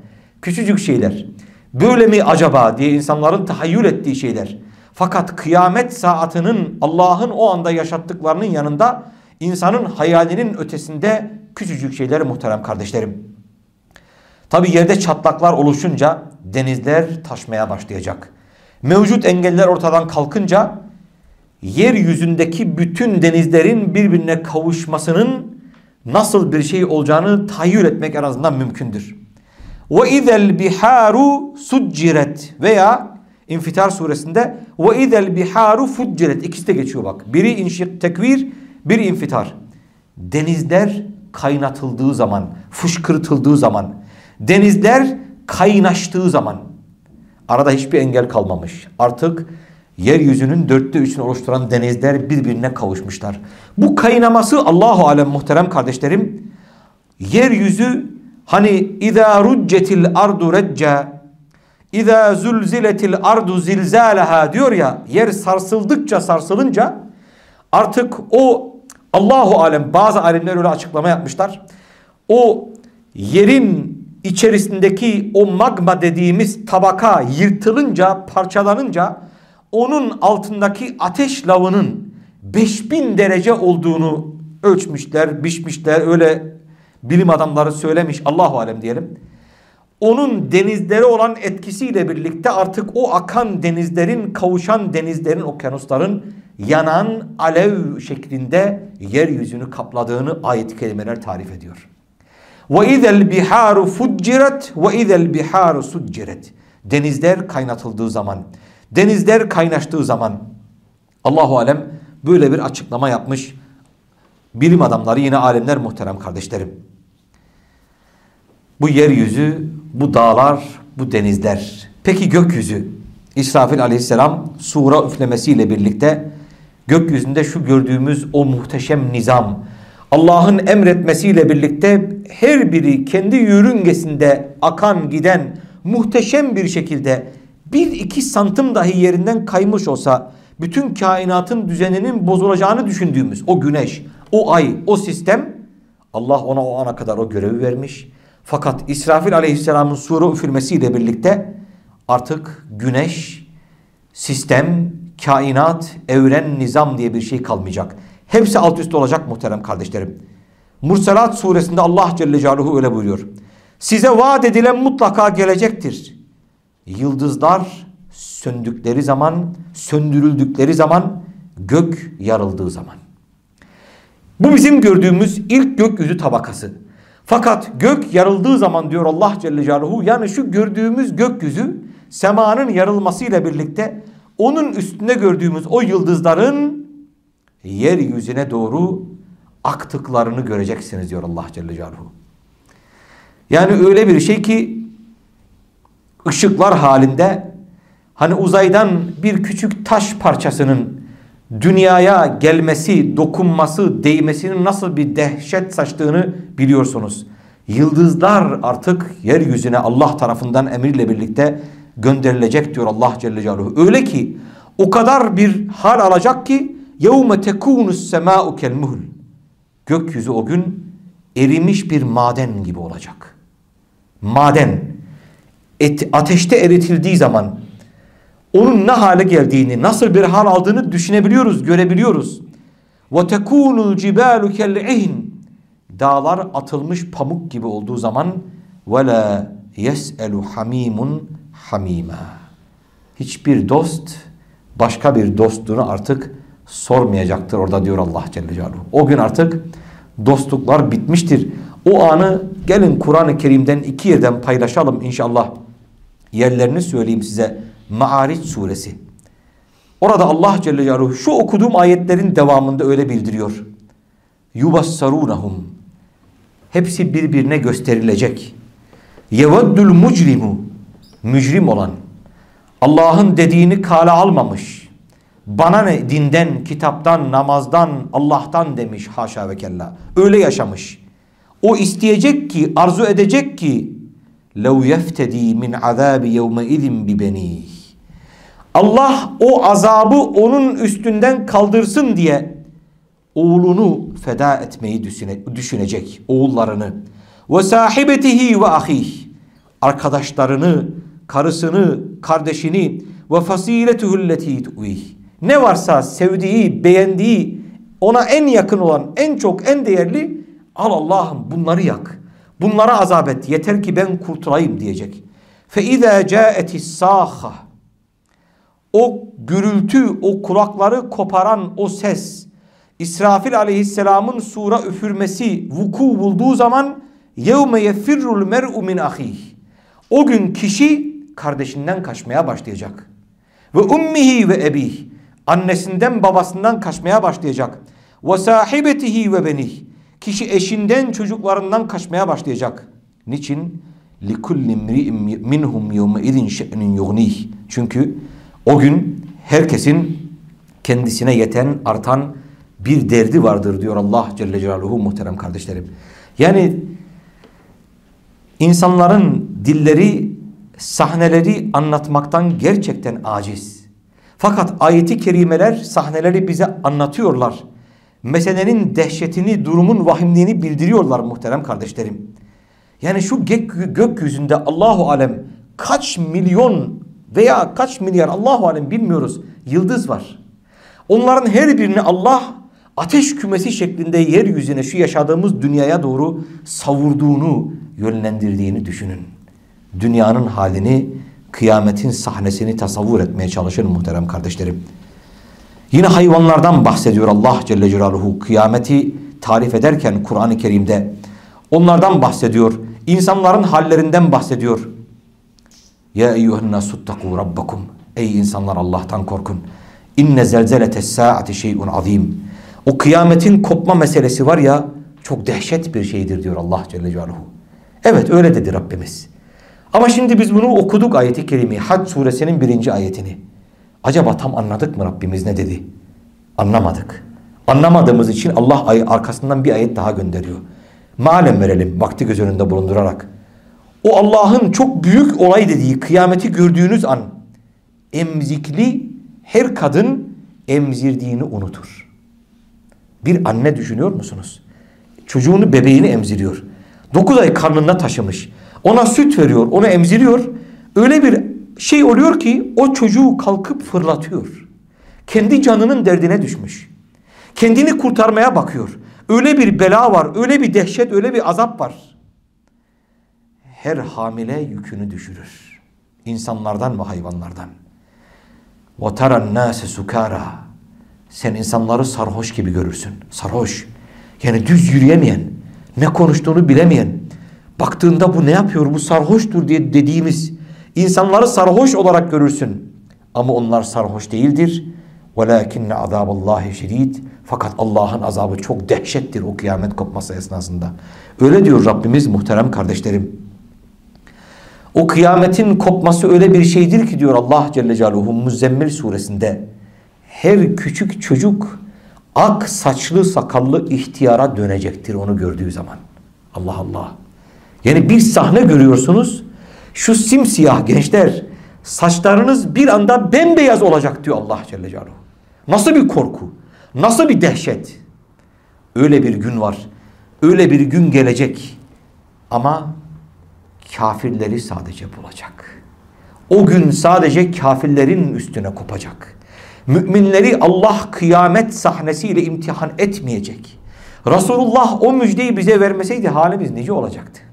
Küçücük şeyler. Böyle mi acaba diye insanların tahayyül ettiği şeyler. Fakat kıyamet saatinin Allah'ın o anda yaşattıklarının yanında insanın hayalinin ötesinde küçücük şeyler muhterem kardeşlerim. Tabi yerde çatlaklar oluşunca denizler taşmaya başlayacak. Mevcut engeller ortadan kalkınca yeryüzündeki bütün denizlerin birbirine kavuşmasının nasıl bir şey olacağını tahayyül etmek en azından mümkündür. Ve izel biharu succiret veya İnfitar suresinde ve izel biharu fucciret ikisi de geçiyor bak. Biri inşik tekvir, biri infitar. Denizler kaynatıldığı zaman, fışkırtıldığı zaman, denizler kaynaştığı zaman arada hiçbir engel kalmamış. Artık yeryüzünün dörtte üçünü oluşturan denizler birbirine kavuşmuşlar. Bu kaynaması Allahu alem muhterem kardeşlerim yeryüzü hani izâ ruccetil ardu recca İza zulziletil ardu zilzalaha diyor ya yer sarsıldıkça sarsılınca artık o Allahu alem bazı alimler öyle açıklama yapmışlar. O yerin içerisindeki o magma dediğimiz tabaka yırtılınca, parçalanınca onun altındaki ateş lavının 5000 derece olduğunu ölçmüşler, biçmişler. Öyle bilim adamları söylemiş. Allahu alem diyelim. Onun denizlere olan etkisiyle birlikte artık o akan denizlerin, kavuşan denizlerin, okyanusların yanan alev şeklinde yeryüzünü kapladığını ayet-i kerimeler tarif ediyor. Ve izel biharu fucciret ve izel biharu succiret. Denizler kaynatıldığı zaman, denizler kaynaştığı zaman Allahu alem böyle bir açıklama yapmış. Bilim adamları yine alemler muhterem kardeşlerim. Bu yeryüzü, bu dağlar, bu denizler. Peki gökyüzü? İsrafil aleyhisselam sura üflemesiyle birlikte gökyüzünde şu gördüğümüz o muhteşem nizam, Allah'ın emretmesiyle birlikte her biri kendi yörüngesinde akan giden muhteşem bir şekilde bir iki santim dahi yerinden kaymış olsa bütün kainatın düzeninin bozulacağını düşündüğümüz o güneş, o ay, o sistem Allah ona o ana kadar o görevi vermiş. Fakat İsrafil aleyhisselamın sura üfürmesiyle birlikte artık güneş, sistem, kainat, evren, nizam diye bir şey kalmayacak. Hepsi alt üst olacak muhterem kardeşlerim. Mursalat suresinde Allah Celle Celaluhu öyle buyuruyor. Size vaat edilen mutlaka gelecektir. Yıldızlar söndükleri zaman, söndürüldükleri zaman, gök yarıldığı zaman. Bu bizim gördüğümüz ilk gökyüzü tabakası. Fakat gök yarıldığı zaman diyor Allah Celle Celaluhu yani şu gördüğümüz gökyüzü semanın yarılmasıyla birlikte onun üstünde gördüğümüz o yıldızların yeryüzüne doğru aktıklarını göreceksiniz diyor Allah Celle Celaluhu. Yani öyle bir şey ki ışıklar halinde hani uzaydan bir küçük taş parçasının dünyaya gelmesi, dokunması, değmesinin nasıl bir dehşet saçtığını biliyorsunuz. Yıldızlar artık yeryüzüne Allah tarafından emirle birlikte gönderilecek diyor Allah Celle Celaluhu. Öyle ki o kadar bir hal alacak ki يَوْمَ تَكُونُ السَّمَاءُ كَالْمُهُلِ Gökyüzü o gün erimiş bir maden gibi olacak. Maden et, ateşte eritildiği zaman onun ne hale geldiğini, nasıl bir hal aldığını düşünebiliyoruz, görebiliyoruz. وَتَكُونُ الْجِبَالُ كَالْعِهْنِ Dağlar atılmış pamuk gibi olduğu zaman وَلَا يَسْأَلُ حَم۪يمٌ حَم۪يمًا Hiçbir dost başka bir dostluğunu artık sormayacaktır orada diyor Allah Celle Celaluhu. O gün artık dostluklar bitmiştir. O anı gelin Kur'an-ı Kerim'den iki yerden paylaşalım inşallah. Yerlerini söyleyeyim size. Ma'ariç suresi. Orada Allah Celle Celaluhu şu okuduğum ayetlerin devamında öyle bildiriyor. Yubassarunahum. Hepsi birbirine gösterilecek. Yeveddül mucrimu. Mücrim olan. Allah'ın dediğini kale almamış. Bana ne dinden, kitaptan, namazdan, Allah'tan demiş haşa ve kella. Öyle yaşamış. O isteyecek ki, arzu edecek ki لَوْ يَفْتَد۪ي مِنْ عَذَابِ يَوْمَ اِذٍ بِبَن۪يهِ Allah o azabı onun üstünden kaldırsın diye oğlunu feda etmeyi düşünecek. Oğullarını. Ve sahibetihi ve ahih. Arkadaşlarını, karısını, kardeşini ve fasiletuhulleti tu'ih. Ne varsa sevdiği, beğendiği, ona en yakın olan, en çok, en değerli al Allah'ım bunları yak. Bunlara azap et. Yeter ki ben kurtulayım diyecek. İzâ câetis sâhah o gürültü, o kulakları koparan o ses, İsrafil aleyhisselamın sura üfürmesi vuku bulduğu zaman yevme yefirrul mer'u min ahih. O gün kişi kardeşinden kaçmaya başlayacak. Ve ummihi ve ebih. Annesinden babasından kaçmaya başlayacak. Ve sahibetihi ve benih. Kişi eşinden çocuklarından kaçmaya başlayacak. Niçin? لِكُلِّ مْرِئٍ مِنْهُمْ يَوْمَ اِذٍ شَأْنٍ يُغْنِيهِ Çünkü o gün herkesin kendisine yeten, artan bir derdi vardır diyor Allah Celle Celaluhu muhterem kardeşlerim. Yani insanların dilleri sahneleri anlatmaktan gerçekten aciz. Fakat ayeti kerimeler sahneleri bize anlatıyorlar. Meselenin dehşetini, durumun vahimliğini bildiriyorlar muhterem kardeşlerim. Yani şu gök, gökyüzünde Allahu alem kaç milyon veya kaç milyar Allahu alem bilmiyoruz yıldız var. Onların her birini Allah ateş kümesi şeklinde yeryüzüne şu yaşadığımız dünyaya doğru savurduğunu yönlendirdiğini düşünün. Dünyanın halini, kıyametin sahnesini tasavvur etmeye çalışın muhterem kardeşlerim. Yine hayvanlardan bahsediyor Allah Celle Celaluhu. Kıyameti tarif ederken Kur'an-ı Kerim'de onlardan bahsediyor. İnsanların hallerinden bahsediyor. Ya eyyühen nasuttaku rabbakum. Ey insanlar Allah'tan korkun. İnne zelzeletes saati şeyun azim. O kıyametin kopma meselesi var ya çok dehşet bir şeydir diyor Allah Celle Celaluhu. Evet öyle dedi Rabbimiz. Ama şimdi biz bunu okuduk ayeti kerimeyi. Hac suresinin birinci ayetini. Acaba tam anladık mı Rabbimiz ne dedi? Anlamadık. Anlamadığımız için Allah arkasından bir ayet daha gönderiyor. Malem verelim vakti göz önünde bulundurarak. O Allah'ın çok büyük olay dediği kıyameti gördüğünüz an emzikli her kadın emzirdiğini unutur. Bir anne düşünüyor musunuz? Çocuğunu bebeğini emziriyor. 9 ay karnında taşımış. Ona süt veriyor, onu emziriyor. Öyle bir şey oluyor ki o çocuğu kalkıp fırlatıyor. Kendi canının derdine düşmüş. Kendini kurtarmaya bakıyor. Öyle bir bela var, öyle bir dehşet, öyle bir azap var. Her hamile yükünü düşürür. İnsanlardan ve hayvanlardan. وَتَرَى النَّاسِ سُكَارًا Sen insanları sarhoş gibi görürsün. Sarhoş. Yani düz yürüyemeyen, ne konuştuğunu bilemeyen, baktığında bu ne yapıyor, bu sarhoştur diye dediğimiz insanları sarhoş olarak görürsün. Ama onlar sarhoş değildir. وَلَاكِنَّ عَذَابَ اللّٰهِ شَد۪يدٍ Fakat Allah'ın azabı çok dehşettir o kıyamet kopması esnasında. Öyle diyor Rabbimiz muhterem kardeşlerim. O kıyametin kopması öyle bir şeydir ki diyor Allah Celle Celaluhu Muzzemmil suresinde. Her küçük çocuk ak saçlı sakallı ihtiyara dönecektir onu gördüğü zaman. Allah Allah. Yani bir sahne görüyorsunuz. Şu simsiyah gençler saçlarınız bir anda bembeyaz olacak diyor Allah Celle Celaluhu. Nasıl bir korku? Nasıl bir dehşet? Öyle bir gün var. Öyle bir gün gelecek. Ama kafirleri sadece bulacak. O gün sadece kafirlerin üstüne kopacak. Müminleri Allah kıyamet sahnesiyle imtihan etmeyecek. Resulullah o müjdeyi bize vermeseydi halimiz nice olacaktı.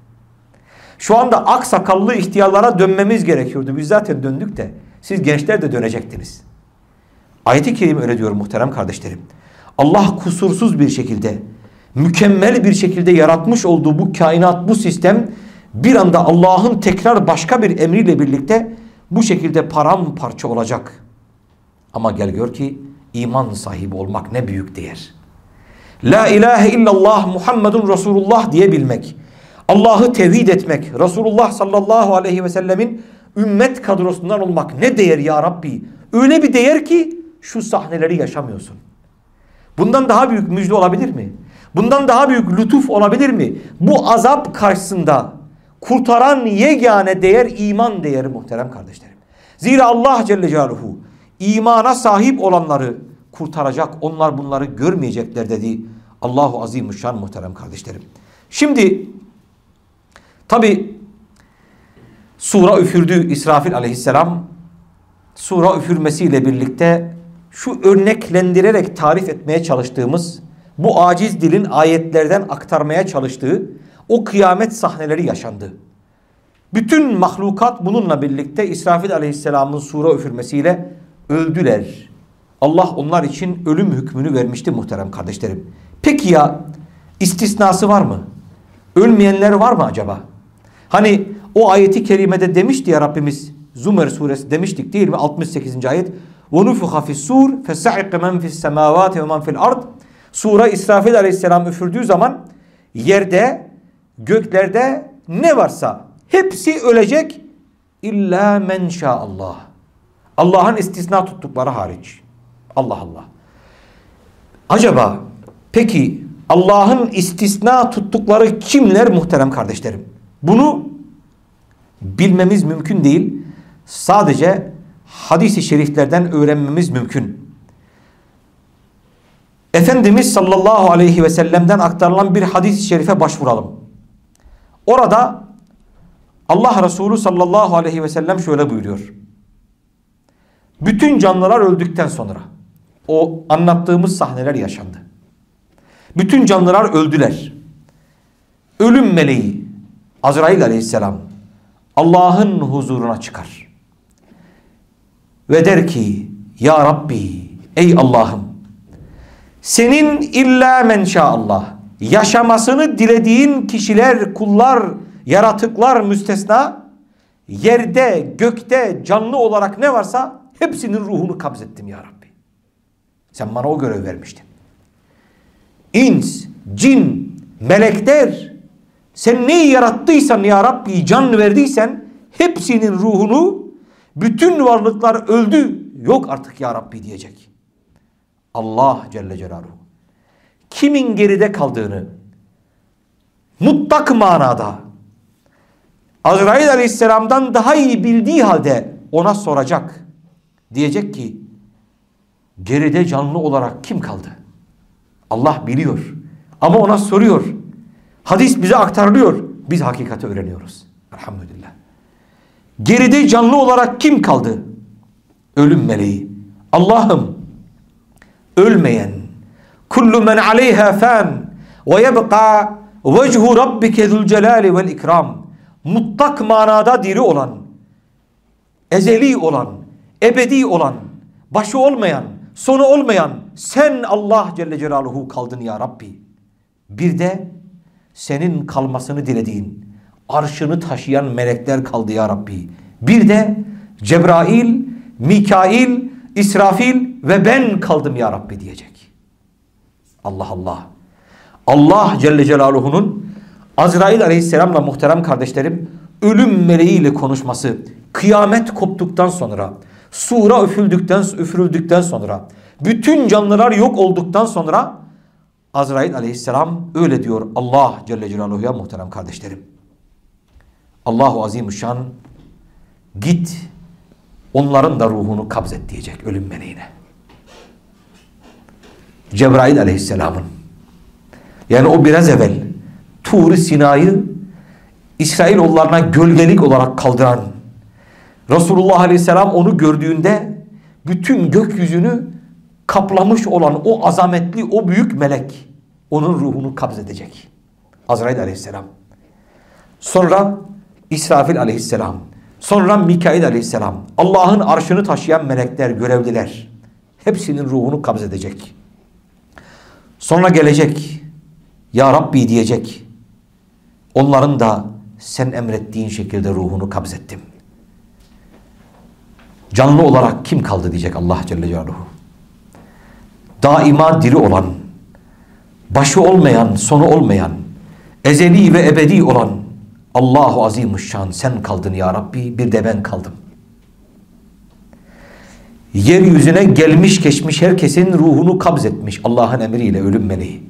Şu anda ak sakallı ihtiyarlara dönmemiz gerekiyordu. Biz zaten döndük de siz gençler de dönecektiniz. Ayet-i Kerim öyle diyor muhterem kardeşlerim. Allah kusursuz bir şekilde, mükemmel bir şekilde yaratmış olduğu bu kainat, bu sistem bir anda Allah'ın tekrar başka bir emriyle birlikte bu şekilde paramparça olacak. Ama gel gör ki iman sahibi olmak ne büyük değer. La ilahe illallah Muhammedun Resulullah diyebilmek. Allah'ı tevhid etmek. Resulullah sallallahu aleyhi ve sellemin ümmet kadrosundan olmak ne değer ya Rabbi. Öyle bir değer ki şu sahneleri yaşamıyorsun. Bundan daha büyük müjde olabilir mi? Bundan daha büyük lütuf olabilir mi? Bu azap karşısında kurtaran yegane değer iman değeri muhterem kardeşlerim. Zira Allah Celle Celaluhu imana sahip olanları kurtaracak. Onlar bunları görmeyecekler dedi. Allahu Azimuşşan muhterem kardeşlerim. Şimdi tabi sura üfürdü İsrafil aleyhisselam. Sura üfürmesiyle birlikte şu örneklendirerek tarif etmeye çalıştığımız bu aciz dilin ayetlerden aktarmaya çalıştığı o kıyamet sahneleri yaşandı. Bütün mahlukat bununla birlikte İsrafil aleyhisselamın sura üfürmesiyle öldüler. Allah onlar için ölüm hükmünü vermişti muhterem kardeşlerim. Peki ya istisnası var mı? Ölmeyenler var mı acaba? Hani o ayeti kerimede demişti ya Rabbimiz Zümer suresi demiştik değil mi? 68. ayet. وَنُفُخَ فِي السُّورِ فَسَعِقَ مَنْ فِي السَّمَاوَاتِ وَمَنْ فِي الْأَرْضِ Sura İsrafil aleyhisselam üfürdüğü zaman yerde, göklerde ne varsa hepsi ölecek illa men Allah. Allah'ın istisna tuttukları hariç. Allah Allah. Acaba peki Allah'ın istisna tuttukları kimler muhterem kardeşlerim? Bunu bilmemiz mümkün değil. Sadece hadisi şeriflerden öğrenmemiz mümkün. Efendimiz sallallahu aleyhi ve sellem'den aktarılan bir hadis-i şerife başvuralım. Orada Allah Resulü sallallahu aleyhi ve sellem şöyle buyuruyor. Bütün canlılar öldükten sonra o anlattığımız sahneler yaşandı. Bütün canlılar öldüler. Ölüm meleği Azrail aleyhisselam Allah'ın huzuruna çıkar. Ve der ki Ya Rabbi ey Allah'ım senin illa men Allah yaşamasını dilediğin kişiler, kullar, yaratıklar müstesna yerde, gökte, canlı olarak ne varsa hepsinin ruhunu kabzettim ya Rabbi. Sen bana o görev vermiştin. İns, cin, melekler sen neyi yarattıysan ya Rabbi can verdiysen hepsinin ruhunu bütün varlıklar öldü yok artık ya Rabbi diyecek. Allah Celle Celaluhu kimin geride kaldığını mutlak manada Azrail Aleyhisselam'dan daha iyi bildiği halde ona soracak. Diyecek ki geride canlı olarak kim kaldı? Allah biliyor. Ama ona soruyor. Hadis bize aktarılıyor. Biz hakikati öğreniyoruz. Elhamdülillah. Geride canlı olarak kim kaldı? Ölüm meleği. Allah'ım ölmeyen kullu men aleyha fan ve yebqa vechu rabbike zul celali vel ikram mutlak manada diri olan ezeli olan ebedi olan başı olmayan sonu olmayan sen Allah Celle Celaluhu kaldın ya Rabbi. Bir de senin kalmasını dilediğin arşını taşıyan melekler kaldı ya Rabbi. Bir de Cebrail, Mikail, İsrafil ve ben kaldım ya Rabbi diyecek. Allah Allah. Allah Celle Celaluhu'nun Azrail Aleyhisselam'la muhterem kardeşlerim ölüm meleğiyle konuşması kıyamet koptuktan sonra sura üfüldükten, üfürüldükten sonra bütün canlılar yok olduktan sonra Azrail aleyhisselam öyle diyor Allah Celle Celaluhu'ya muhterem kardeşlerim. Allahu Azimuşşan git onların da ruhunu kabzet diyecek ölüm meleğine. Cebrail aleyhisselamın yani o biraz evvel Tur-i Sina'yı İsrailoğullarına gölgelik olarak kaldıran Resulullah aleyhisselam onu gördüğünde bütün gökyüzünü kaplamış olan o azametli o büyük melek onun ruhunu kabzedecek. Azrail aleyhisselam. Sonra İsrafil aleyhisselam. Sonra Mikail aleyhisselam. Allah'ın arşını taşıyan melekler, görevliler. Hepsinin ruhunu kabzedecek. Sonra gelecek. Ya Rabbi diyecek. Onların da sen emrettiğin şekilde ruhunu kabzettim. Canlı olarak kim kaldı diyecek Allah Celle Celaluhu. Daima diri olan, başı olmayan, sonu olmayan, ezeli ve ebedi olan Allahu Azimuşşan sen kaldın ya Rabbi bir de ben kaldım. Yeryüzüne gelmiş geçmiş herkesin ruhunu kabzetmiş Allah'ın emriyle ölüm meleği.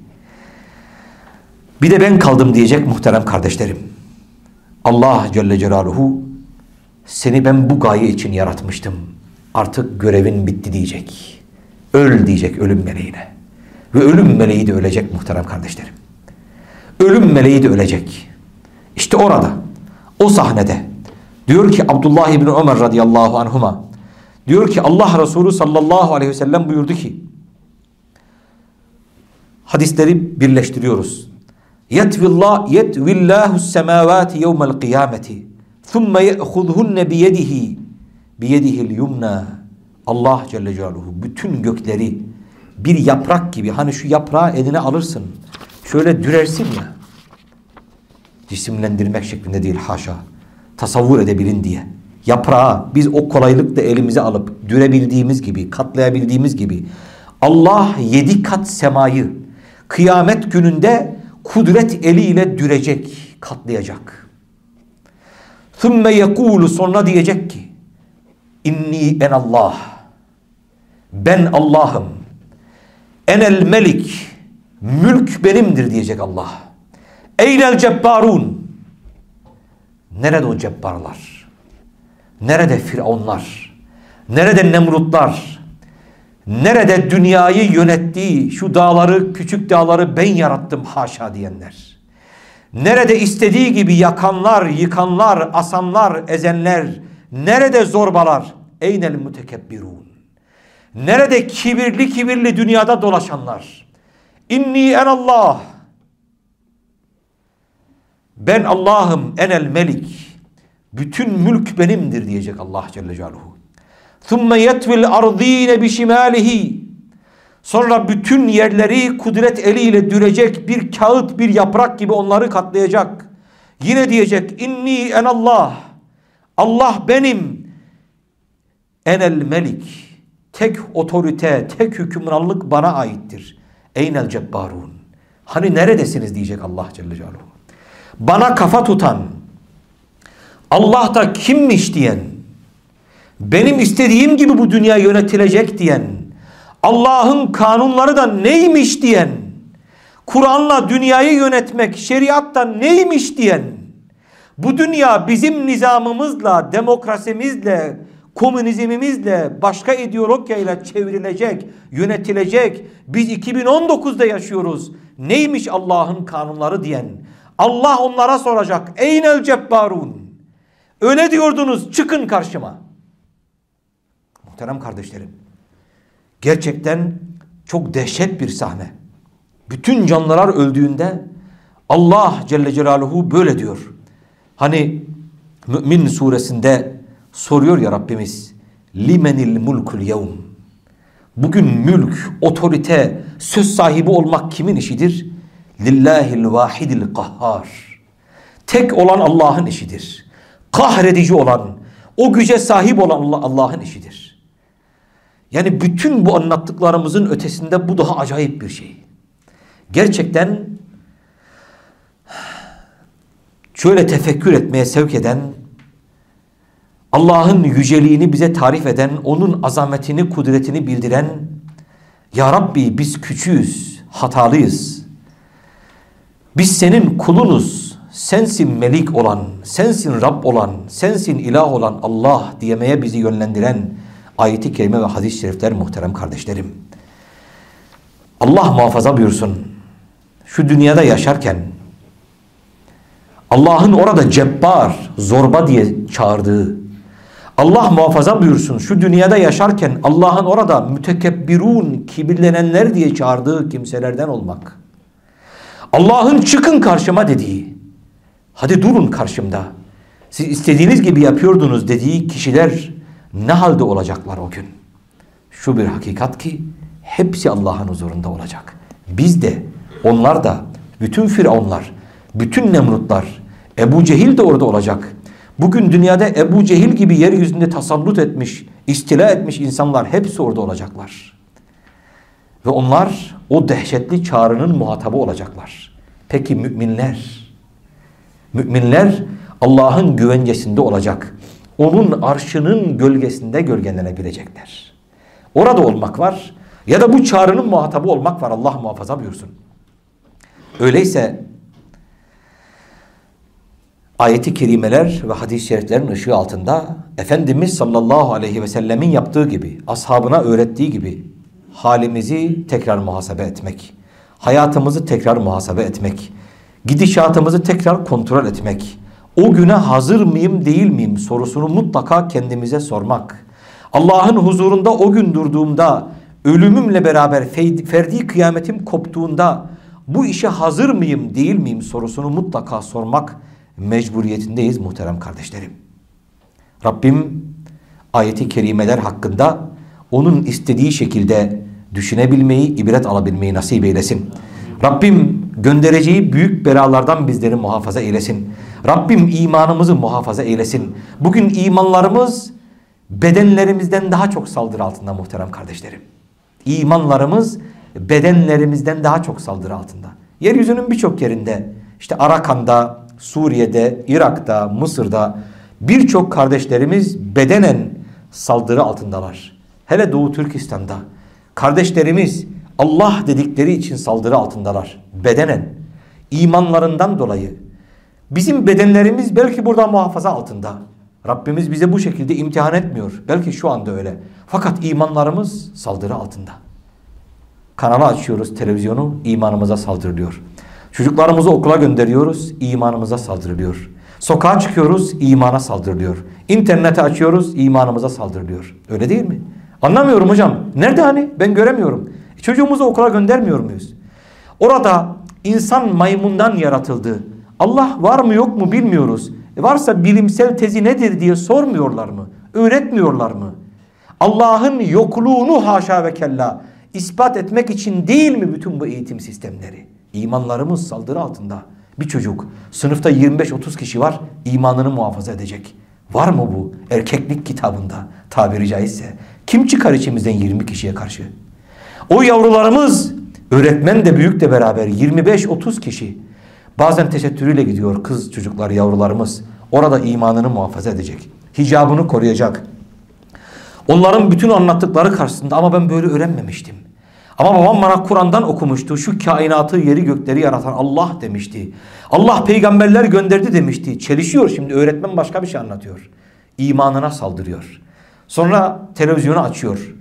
Bir de ben kaldım diyecek muhterem kardeşlerim. Allah Celle Celaluhu seni ben bu gaye için yaratmıştım. Artık görevin bitti diyecek. Öl diyecek ölüm meleğine. Ve ölüm meleği de ölecek muhterem kardeşlerim. Ölüm meleği de ölecek. İşte orada, o sahnede diyor ki Abdullah İbni Ömer radıyallahu anhuma diyor ki Allah Resulü sallallahu aleyhi ve sellem buyurdu ki hadisleri birleştiriyoruz. Yetvillah yetvillahu semavati yevmel kıyameti thumme ye'hudhunne biyedihi biyedihil yumna Allah Celle Celaluhu bütün gökleri bir yaprak gibi hani şu yaprağı eline alırsın şöyle dürersin ya cisimlendirmek şeklinde değil haşa tasavvur edebilin diye yaprağı biz o kolaylıkla elimize alıp dürebildiğimiz gibi katlayabildiğimiz gibi Allah yedi kat semayı kıyamet gününde kudret eliyle dürecek katlayacak. ثُمَّ يَقُولُ Sonra diyecek ki İnni en Allah Ben Allah'ım Enel melik Mülk benimdir diyecek Allah. Eynel cebbarun Nerede o cebbarlar? Nerede firavunlar? Nerede nemrutlar? Nerede dünyayı yönettiği şu dağları, küçük dağları ben yarattım haşa diyenler? Nerede istediği gibi yakanlar, yıkanlar, asanlar, ezenler, nerede zorbalar? Eynel mütekebbirun. Nerede kibirli kibirli dünyada dolaşanlar. İnni en Allah. Ben Allah'ım enel melik. Bütün mülk benimdir diyecek Allah Celle Celaluhu. Thumme yetvil ardine bişimalihi. Sonra bütün yerleri kudret eliyle dürecek bir kağıt bir yaprak gibi onları katlayacak. Yine diyecek inni en Allah. Allah benim. Enel melik. Tek otorite, tek hükümranlık bana aittir. Eynel cebbarun. Hani neredesiniz diyecek Allah Celle Celaluhu. Bana kafa tutan, Allah da kimmiş diyen, benim istediğim gibi bu dünya yönetilecek diyen, Allah'ın kanunları da neymiş diyen, Kur'an'la dünyayı yönetmek şeriatta neymiş diyen, bu dünya bizim nizamımızla, demokrasimizle, komünizmimizle, başka ideologiyayla çevrilecek, yönetilecek. Biz 2019'da yaşıyoruz. Neymiş Allah'ın kanunları diyen. Allah onlara soracak. Eynel cebbarun. Öyle diyordunuz çıkın karşıma. Muhterem kardeşlerim. Gerçekten çok dehşet bir sahne. Bütün canlılar öldüğünde Allah Celle Celaluhu böyle diyor. Hani Mümin suresinde soruyor ya Rabbimiz limenil mulkul yevm bugün mülk, otorite, söz sahibi olmak kimin işidir? Lillahil vahidil kahhar tek olan Allah'ın işidir. Kahredici olan, o güce sahip olan Allah'ın işidir. Yani bütün bu anlattıklarımızın ötesinde bu daha acayip bir şey. Gerçekten şöyle tefekkür etmeye sevk eden, Allah'ın yüceliğini bize tarif eden, onun azametini, kudretini bildiren, Ya Rabbi biz küçüğüz, hatalıyız. Biz senin kulunuz, sensin melik olan, sensin Rab olan, sensin ilah olan Allah diyemeye bizi yönlendiren ayeti kerime ve hadis-i şerifler muhterem kardeşlerim. Allah muhafaza buyursun. Şu dünyada yaşarken Allah'ın orada cebbar, zorba diye çağırdığı, Allah muhafaza buyursun şu dünyada yaşarken Allah'ın orada mütekebbirun, kibirlenenler diye çağırdığı kimselerden olmak. Allah'ın çıkın karşıma dediği, hadi durun karşımda, siz istediğiniz gibi yapıyordunuz dediği kişiler ne halde olacaklar o gün? Şu bir hakikat ki hepsi Allah'ın huzurunda olacak. Biz de, onlar da, bütün firavunlar, bütün nemrutlar, Ebu Cehil de orada olacak. Bugün dünyada Ebu Cehil gibi yeryüzünde tasallut etmiş, istila etmiş insanlar hepsi orada olacaklar. Ve onlar o dehşetli çağrının muhatabı olacaklar. Peki müminler? Müminler Allah'ın güvencesinde olacak. Onun arşının gölgesinde gölgelenebilecekler. Orada olmak var ya da bu çağrının muhatabı olmak var Allah muhafaza buyursun. Öyleyse ayeti kerimeler ve hadis-i şeriflerin ışığı altında Efendimiz sallallahu aleyhi ve sellemin yaptığı gibi, ashabına öğrettiği gibi halimizi tekrar muhasebe etmek, hayatımızı tekrar muhasebe etmek, gidişatımızı tekrar kontrol etmek, o güne hazır mıyım değil miyim sorusunu mutlaka kendimize sormak. Allah'ın huzurunda o gün durduğumda, ölümümle beraber ferdi kıyametim koptuğunda bu işe hazır mıyım değil miyim sorusunu mutlaka sormak mecburiyetindeyiz muhterem kardeşlerim. Rabbim ayeti kerimeler hakkında onun istediği şekilde düşünebilmeyi, ibret alabilmeyi nasip eylesin. Rabbim göndereceği büyük belalardan bizleri muhafaza eylesin. Rabbim imanımızı muhafaza eylesin. Bugün imanlarımız bedenlerimizden daha çok saldırı altında muhterem kardeşlerim. İmanlarımız bedenlerimizden daha çok saldırı altında. Yeryüzünün birçok yerinde işte Arakan'da, Suriye'de, Irak'ta, Mısır'da birçok kardeşlerimiz bedenen saldırı altındalar. Hele Doğu Türkistan'da kardeşlerimiz Allah dedikleri için saldırı altındalar. Bedenen, imanlarından dolayı. Bizim bedenlerimiz belki burada muhafaza altında. Rabbimiz bize bu şekilde imtihan etmiyor. Belki şu anda öyle. Fakat imanlarımız saldırı altında. Kanalı açıyoruz televizyonu imanımıza saldırılıyor. Çocuklarımızı okula gönderiyoruz, imanımıza saldırılıyor. Sokağa çıkıyoruz, imana saldırılıyor. İnterneti açıyoruz, imanımıza saldırılıyor. Öyle değil mi? Anlamıyorum hocam. Nerede hani? Ben göremiyorum. E, çocuğumuzu okula göndermiyor muyuz? Orada insan maymundan yaratıldı. Allah var mı yok mu bilmiyoruz. E varsa bilimsel tezi nedir diye sormuyorlar mı? Öğretmiyorlar mı? Allah'ın yokluğunu haşa ve kella ispat etmek için değil mi bütün bu eğitim sistemleri? İmanlarımız saldırı altında. Bir çocuk sınıfta 25-30 kişi var imanını muhafaza edecek. Var mı bu erkeklik kitabında tabiri caizse? Kim çıkar içimizden 20 kişiye karşı? O yavrularımız öğretmen de büyük de beraber 25-30 kişi. Bazen tesettürüyle gidiyor kız çocuklar yavrularımız. Orada imanını muhafaza edecek. Hicabını koruyacak. Onların bütün anlattıkları karşısında ama ben böyle öğrenmemiştim. Ama babam bana Kur'an'dan okumuştu. Şu kainatı, yeri gökleri yaratan Allah demişti. Allah peygamberler gönderdi demişti. Çelişiyor şimdi öğretmen başka bir şey anlatıyor. İmanına saldırıyor. Sonra televizyonu açıyor.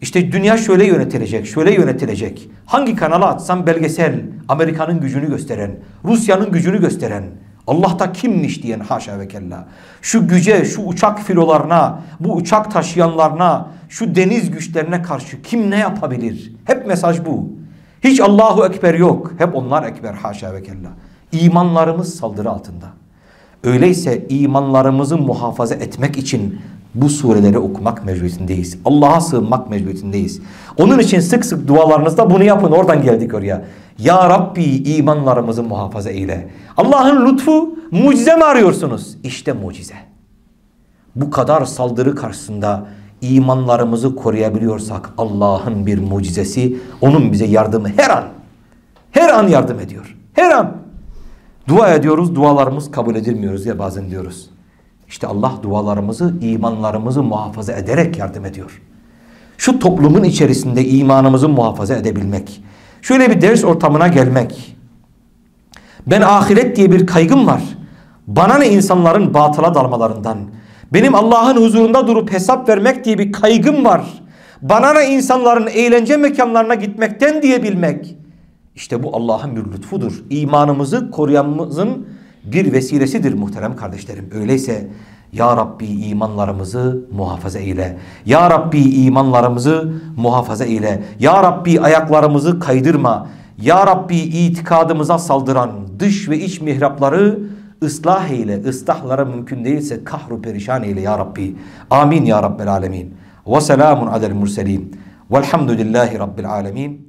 İşte dünya şöyle yönetilecek, şöyle yönetilecek. Hangi kanalı açsam belgesel, Amerika'nın gücünü gösteren, Rusya'nın gücünü gösteren, Allah'ta kimmiş diyen haşa ve kella. Şu güce, şu uçak filolarına, bu uçak taşıyanlarına, şu deniz güçlerine karşı kim ne yapabilir? Hep mesaj bu. Hiç Allahu Ekber yok. Hep onlar Ekber haşa ve kella. İmanlarımız saldırı altında. Öyleyse imanlarımızı muhafaza etmek için bu sureleri okumak mecburiyetindeyiz. Allah'a sığınmak mecburiyetindeyiz. Onun için sık sık dualarınızda bunu yapın. Oradan geldik oraya. Ya Rabbi imanlarımızı muhafaza eyle. Allah'ın lütfu mucize mi arıyorsunuz? İşte mucize. Bu kadar saldırı karşısında imanlarımızı koruyabiliyorsak Allah'ın bir mucizesi onun bize yardımı her an her an yardım ediyor. Her an. Dua ediyoruz dualarımız kabul edilmiyoruz ya bazen diyoruz. İşte Allah dualarımızı, imanlarımızı muhafaza ederek yardım ediyor. Şu toplumun içerisinde imanımızı muhafaza edebilmek. Şöyle bir ders ortamına gelmek. Ben ahiret diye bir kaygım var. Bana ne insanların batıla dalmalarından. Benim Allah'ın huzurunda durup hesap vermek diye bir kaygım var. Bana ne insanların eğlence mekanlarına gitmekten diyebilmek. İşte bu Allah'ın bir lütfudur. İmanımızı koruyamamızın bir vesilesidir muhterem kardeşlerim. Öyleyse Ya Rabbi imanlarımızı muhafaza eyle. Ya Rabbi imanlarımızı muhafaza eyle. Ya Rabbi ayaklarımızı kaydırma. Ya Rabbi itikadımıza saldıran dış ve iç mihrapları ıslah eyle. Islahları mümkün değilse kahru perişan eyle Ya Rabbi. Amin Ya Rabbel Alemin. Ve selamun alel murselin. Velhamdülillahi Rabbil Alemin.